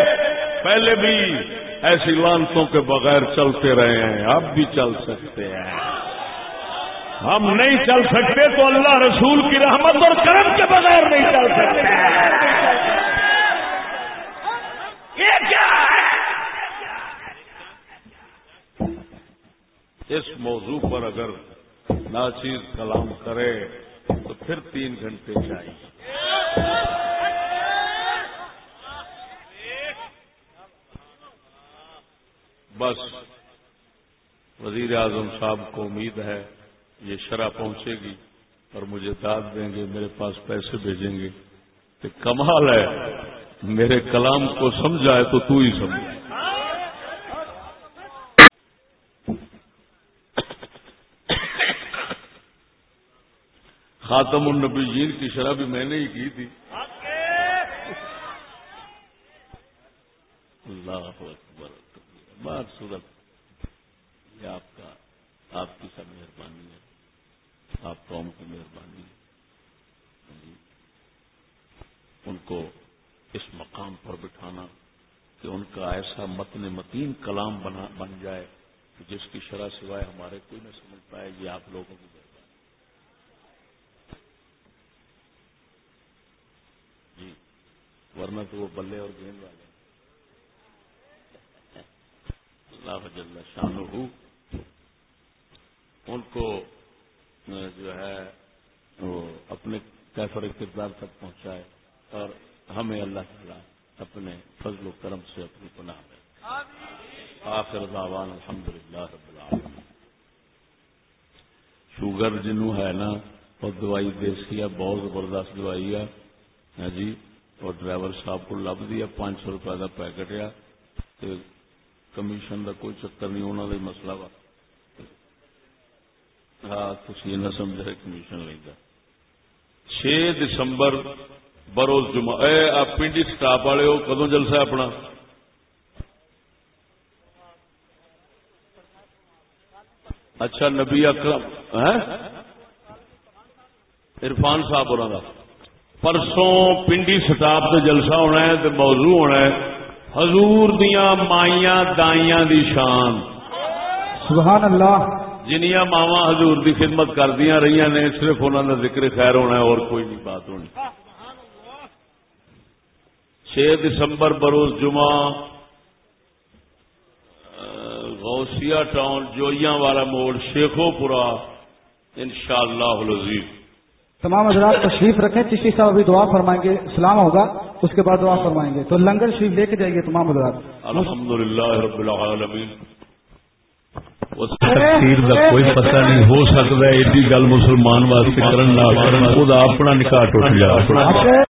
پہلے بھی ایسی لانتوں کے بغیر چلتے رہے ہیں، اب بھی چل سکتے ہیں۔ ہم نہیں چل سکتے تو اللہ رسول کی رحمت اور کرم کے بغیر نہیں چل سکتے۔ اس موضوع پر اگر ناچیز کلام کرے تو پھر تین گھنٹے چاہیے۔ بس، وزیر اعظم صاحب کو امید ہے یہ شرح پہنچے گی اور مجھے داد دیں گے، میرے پاس پیسے بھیجیں گے۔ کہ کمال ہے، میرے کلام کو سمجھائے تو تو ہی سمجھ خاتم النبیین کی شرح بھی میں نے ہی کی تھی۔ اللہ اکبر۔ بات صورت۔ یہ آپ کا، آپ کی سب مہربانی ہے۔ آپ قوم کی مہربانی ہے۔ جی۔ ان کو اس مقام پر بٹھانا کہ ان کا ایسا متن متین کلام بن جائے جس کی شرح سوائے ہمارے کوئی نہ سمجھ پائے، یہ آپ لوگوں کی ورنہ تو وہ بلے اور گیند والے اللہ جل شان ان کو جو ہے، وہ اپنے کیفر کردار تک پہنچائے اور ہمیں اللہ تعالیٰ اپنے فضل و کرم سے اپنی پناہ میں آخر دعوان الحمد للہ رب العالمین۔ شوگر جنوں ہے نا اور دوائی دیسی ہے، بہت زبردست دوائی ہے۔ ہاں جی؟ اور ڈرائیور صاحب کو لب دیا، پانچ سو روپئے کا پیکٹ آ کمیشن کا کوئی چکر نہیں انہوں کا مسئلہ وا۔ ہاں تھی نہ سمجھا کمیشن لینا چھ دسمبر بروز جمعہ۔ اے آپ پنڈی سٹاپ والے ہو کدو جلسہ اپنا؟ اچھا نبی اکرم ہاں؟ عرفان صاحب اور پرسوں پنڈی سٹاپ سے جلسہ ہونا ہے تو موضوع ہونا ہے۔ حضور دیا مائیاں دائیاں دی شان۔ سبحان اللہ۔ جنیا ماوا حضور دی خدمت کردیا رہی نے صرف انہوں کا ذکر خیر ہونا ہے اور کوئی نہیں بات ہونی۔ چھ دسمبر بروز جمعہ غوثیہ ٹاؤن جوئیاں والا موڑ شیخو پورا ان شاء اللہ تمام حضرات تشریف رکھیں چشتی صاحب ابھی دعا فرمائیں گے سلام ہوگا اس کے بعد دعا فرمائیں گے۔ تو لنگر شریف لے کے جائیے تمام حضرات۔ الحمد للہ رب العالمین۔ کوئی پتہ نہیں ہو سکتا ہے ایڈی گل مسلمان واسطے کرن نہ کرن خود اپنا نکاح ٹوٹ جائے۔